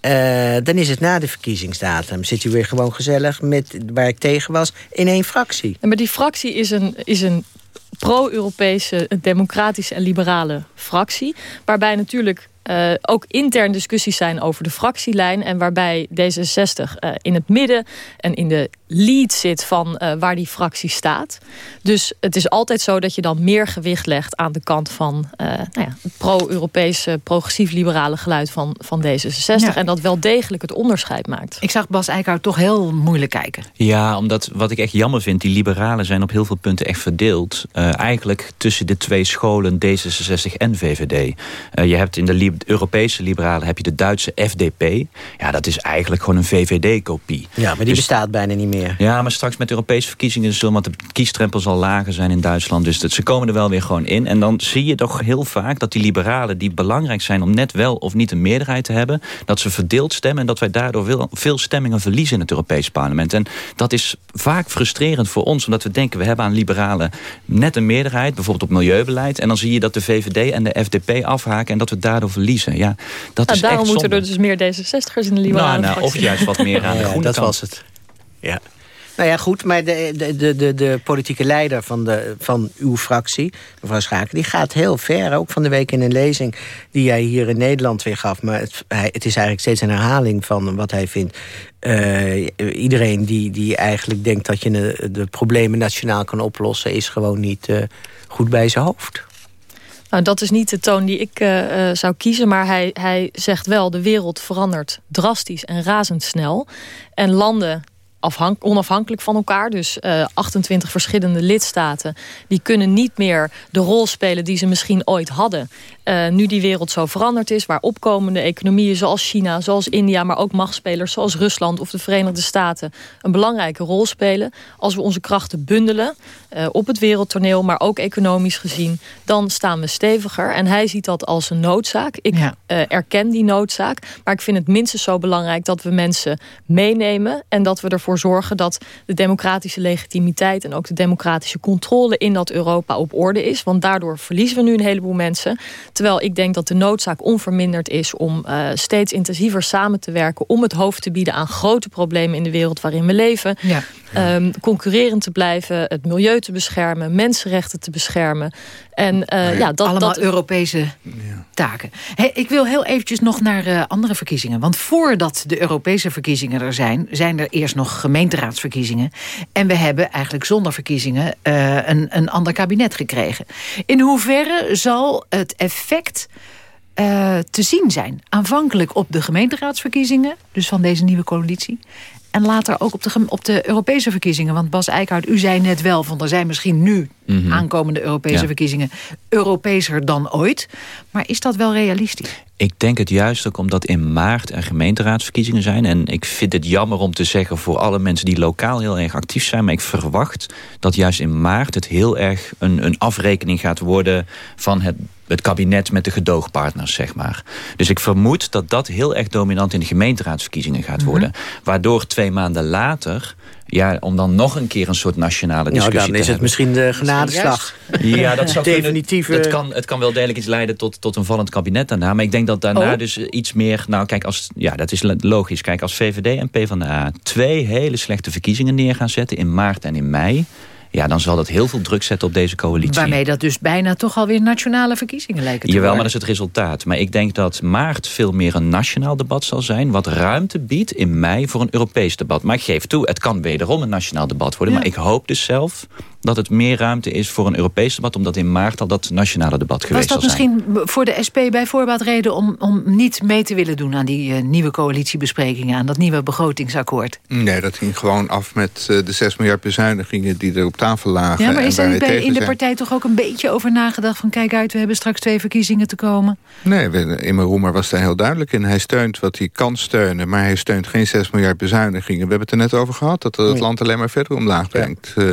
Uh, dan is het na de verkiezingsdatum. Zit u weer gewoon gezellig met waar ik tegen was in één fractie. Maar die fractie is een, is een pro-Europese, democratische en liberale fractie. Waarbij natuurlijk uh, ook intern discussies zijn over de fractielijn. En waarbij D66 uh, in het midden en in de lead zit van uh, waar die fractie staat. Dus het is altijd zo dat je dan meer gewicht legt aan de kant van nou ja, het pro-Europese, progressief-liberale geluid van, van D66. Ja. En dat wel degelijk het onderscheid maakt. Ik zag Bas Eickhout toch heel moeilijk kijken. Ja, omdat wat ik echt jammer vind, die liberalen zijn op heel veel punten echt verdeeld. eigenlijk tussen de twee scholen D66 en VVD. je hebt in de de Europese liberalen heb je de Duitse FDP. Ja, dat is eigenlijk gewoon een VVD-kopie. Ja, maar die Dus- bestaat bijna niet meer. Ja, maar straks met de Europese verkiezingen zullen want de kiesdrempel zal lager zijn in Duitsland. Dus dat, ze komen er wel weer gewoon in. En dan zie je toch heel vaak dat die liberalen die belangrijk zijn om net wel of niet een meerderheid te hebben, dat ze verdeeld stemmen en dat wij daardoor veel, veel stemmingen verliezen in het Europees parlement. En dat is vaak frustrerend voor ons, omdat we denken we hebben aan liberalen net een meerderheid, bijvoorbeeld op milieubeleid. En dan zie je dat de VVD en de FDP afhaken en dat we daardoor verliezen. Ja, dat Nou, is daarom echt moeten zonde. er dus meer D66'ers in de liberale Nou, nou, of juist wat meer aan de Ja, groene dat kant. was het. Ja. Nou ja, goed, maar de, de, de, de, de politieke leider van, de, van uw fractie, mevrouw Schaken... die gaat heel ver, ook van de week in een lezing... die jij hier in Nederland weer gaf. Maar het, hij, het is eigenlijk steeds een herhaling van wat hij vindt. Eh, iedereen die, die eigenlijk denkt dat je de, de problemen nationaal kan oplossen... is gewoon niet eh, goed bij zijn hoofd. Nou, dat is niet de toon die ik eh, eh, zou kiezen. Maar hij, hij zegt wel, de wereld verandert drastisch en razendsnel. En landen onafhankelijk van elkaar. Dus eh 28 verschillende lidstaten. Die kunnen niet meer de rol spelen die ze misschien ooit hadden. Eh, nu die wereld zo veranderd is. Waar opkomende economieën zoals China, zoals India. Maar ook machtspelers zoals Rusland of de Verenigde Staten. Een belangrijke rol spelen. Als we onze krachten bundelen. eh, op het wereldtoneel, maar ook economisch gezien. Dan staan we steviger. En hij ziet dat als een noodzaak. Ik eh, erken die noodzaak. Maar ik vind het minstens zo belangrijk dat we mensen meenemen. En dat we ervoor zorgen dat de democratische legitimiteit... en ook de democratische controle in dat Europa op orde is. Want daardoor verliezen we nu een heleboel mensen. Terwijl ik denk dat de noodzaak onverminderd is... om eh, steeds intensiever samen te werken... om het hoofd te bieden aan grote problemen in de wereld waarin we leven. Ja. Ehm, concurrerend te blijven, het milieu te beschermen... mensenrechten te beschermen. En eh, ja, dat, Allemaal dat, Europese taken. Hey, ik wil heel eventjes nog naar eh, andere verkiezingen. Want voordat de Europese verkiezingen er zijn... zijn er eerst nog gemeenteraadsverkiezingen. En we hebben eigenlijk zonder verkiezingen eh, een, een ander kabinet gekregen. In hoeverre zal het effect eh, te zien zijn? Aanvankelijk op de gemeenteraadsverkiezingen... dus van deze nieuwe coalitie... En later ook op de, op de Europese verkiezingen. Want Bas Eickhout, u zei net wel... van er zijn misschien nu Mhm. aankomende Europese Ja. verkiezingen... Europeeser dan ooit. Maar is dat wel realistisch? Ik denk het juist ook omdat in maart er gemeenteraadsverkiezingen zijn. En ik vind het jammer om te zeggen voor alle mensen die lokaal heel erg actief zijn. Maar ik verwacht dat juist in maart het heel erg een, een afrekening gaat worden van het, het kabinet met de gedoogpartners, zeg maar. Dus ik vermoed dat dat heel erg dominant in de gemeenteraadsverkiezingen gaat worden. Waardoor twee maanden later, ja, om dan nog een keer een soort nationale Nou, discussie dan te is het hebben. misschien de genadeslag. Ja, dat zou Definitieve... kunnen. Het kan, het kan wel degelijk iets leiden tot, tot een vallend kabinet daarna. Maar ik denk dat daarna Oh. dus iets meer... Nou, kijk, als, ja, dat is logisch. Kijk, als VVD en PvdA twee hele slechte verkiezingen neer gaan zetten... in maart en in mei... Ja, dan zal dat heel veel druk zetten op deze coalitie. Waarmee dat dus bijna toch alweer nationale verkiezingen lijken te Jawel, maar dat is het resultaat. Maar ik denk dat maart veel meer een nationaal debat zal zijn... wat ruimte biedt in mei voor een Europees debat. Maar ik geef toe, het kan wederom een nationaal debat worden. Ja. Maar ik hoop dus zelf dat het meer ruimte is voor een Europees debat... omdat in maart al dat nationale debat Was geweest dat zal zijn. misschien voor de SP bij voorbaat reden... om, om niet mee te willen doen aan die eh, nieuwe coalitiebesprekingen... aan dat nieuwe begrotingsakkoord? Nee, dat ging gewoon af met eh, de 6 miljard bezuinigingen die er op tafel lagen. Ja, maar en is er niet bij, in de zijn. partij toch ook een beetje over nagedacht... van kijk uit, we hebben straks twee verkiezingen te komen? Nee, we- Immer Roemer was daar heel duidelijk in. Hij steunt wat hij kan steunen, maar hij steunt geen 6 miljard bezuinigingen. We hebben het er net over gehad, dat het Nee. land alleen maar verder omlaag brengt. Eh,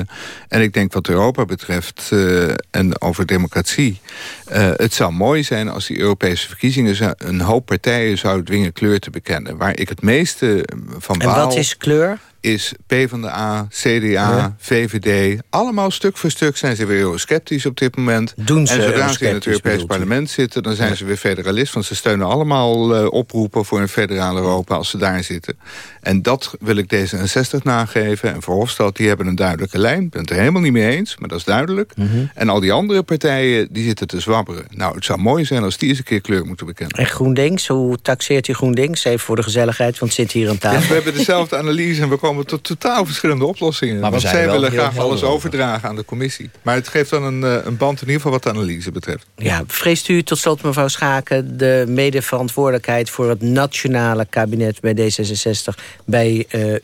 en ik denk wat Europa betreft eh, en over democratie... eh, het zou mooi zijn als die Europese verkiezingen... zou- een hoop partijen zouden dwingen kleur te bekennen. Waar ik het meeste van En baal... wat is kleur? Is PvdA, CDA, Ja. VVD... allemaal stuk voor stuk zijn ze weer eurosceptisch op dit moment. Doen ze en zodra ze in het Europees parlement zitten... dan zijn ze weer federalist, want ze steunen allemaal eh, oproepen... voor een federaal Europa als ze daar zitten. En dat wil ik D66 nageven. En Verhofstadt, die hebben een duidelijke lijn. Ik ben het er helemaal niet mee eens, maar dat is duidelijk. Mhm. En al die andere partijen, die zitten te zwabberen. Nou, het zou mooi zijn als die eens een keer kleur moeten bekennen. En GroenLinks, hoe taxeert u GroenLinks? Even voor de gezelligheid, want het zit hier aan Ja, tafel. we hebben dezelfde analyse en we komen tot totaal verschillende oplossingen. Maar we Want zij willen graag alles over. overdragen aan de commissie. Maar het geeft dan een, eh, een band in ieder geval wat de analyse betreft. Ja, vreest u tot slot, mevrouw Schaken... de medeverantwoordelijkheid voor het nationale kabinet bij D66... bij eh, eh,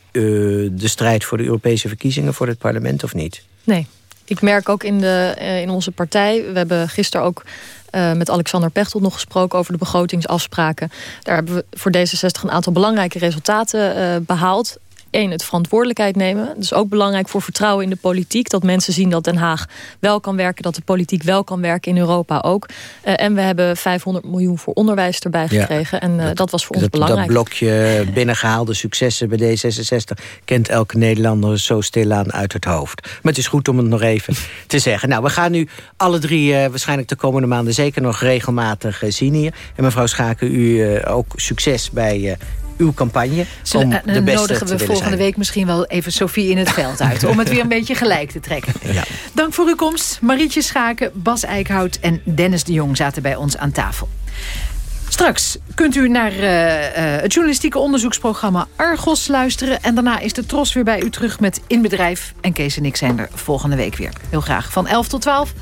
de strijd voor de Europese verkiezingen voor het parlement of niet? Nee. ik merk ook in, de, uh, in onze partij... we hebben gisteren ook uh, met Alexander Pechtold nog gesproken over de begrotingsafspraken. Daar hebben we voor D66 een aantal belangrijke resultaten uh, behaald één, het verantwoordelijkheid nemen. Dat is ook belangrijk voor vertrouwen in de politiek. Dat mensen zien dat Den Haag wel kan werken. Dat de politiek wel kan werken in Europa ook. Uh, en we hebben 500 miljoen voor onderwijs erbij gekregen. Ja, en uh, dat, dat, was voor ons dat, belangrijk. Dat blokje binnengehaalde successen bij D66... kent elke Nederlander zo stilaan uit het hoofd. Maar het is goed om het nog even te zeggen. Nou, we gaan nu alle drie uh, waarschijnlijk de komende maanden... zeker nog regelmatig zien hier. En mevrouw Schaken, u ook succes bij uw campagne. Zullen, om uh, de beste nodigen we volgende zijn. week misschien wel even Sofie in het veld uit. om het weer een beetje gelijk te trekken. Ja. Dank voor uw komst. Marietje Schaken, Bas Eickhout en Dennis de Jong zaten bij ons aan tafel. Straks kunt u naar uh, uh, het journalistieke onderzoeksprogramma Argos luisteren. En daarna is de Tros weer bij u terug met In Bedrijf. En Kees en ik zijn er volgende week weer. Heel graag van 11 tot 12.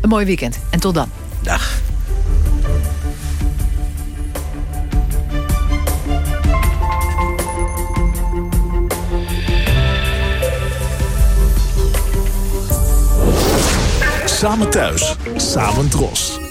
Een mooi weekend. En tot dan. Dag. Samen thuis, samen dros.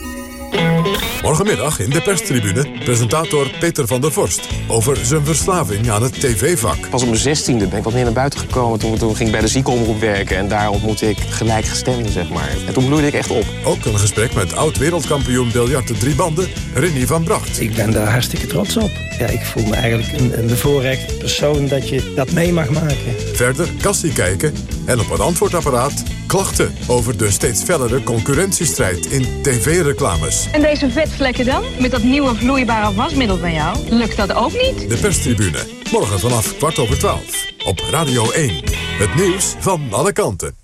Morgenmiddag in de perstribune presentator Peter van der Vorst... over zijn verslaving aan het tv-vak. Pas op mijn zestiende ben ik wat meer naar buiten gekomen. Toen, toen ging ik bij de ziekenomroep werken. En daar ontmoette ik gelijkgestemden, zeg maar. En toen bloeide ik echt op. Ook een gesprek met oud-wereldkampioen biljarten drie banden, Rinnie van Bracht. Ik ben daar hartstikke trots op. Ja, ik voel me eigenlijk een, een bevoorrecht persoon dat je dat mee mag maken. Verder kassie kijken en op een antwoordapparaat klachten... over de steeds fellere concurrentiestrijd in tv-reclames. En deze vetvlekken dan? Met dat nieuwe vloeibare wasmiddel van jou? Lukt dat ook niet? De perstribune, morgen vanaf kwart over twaalf. Op Radio 1, het nieuws van alle kanten.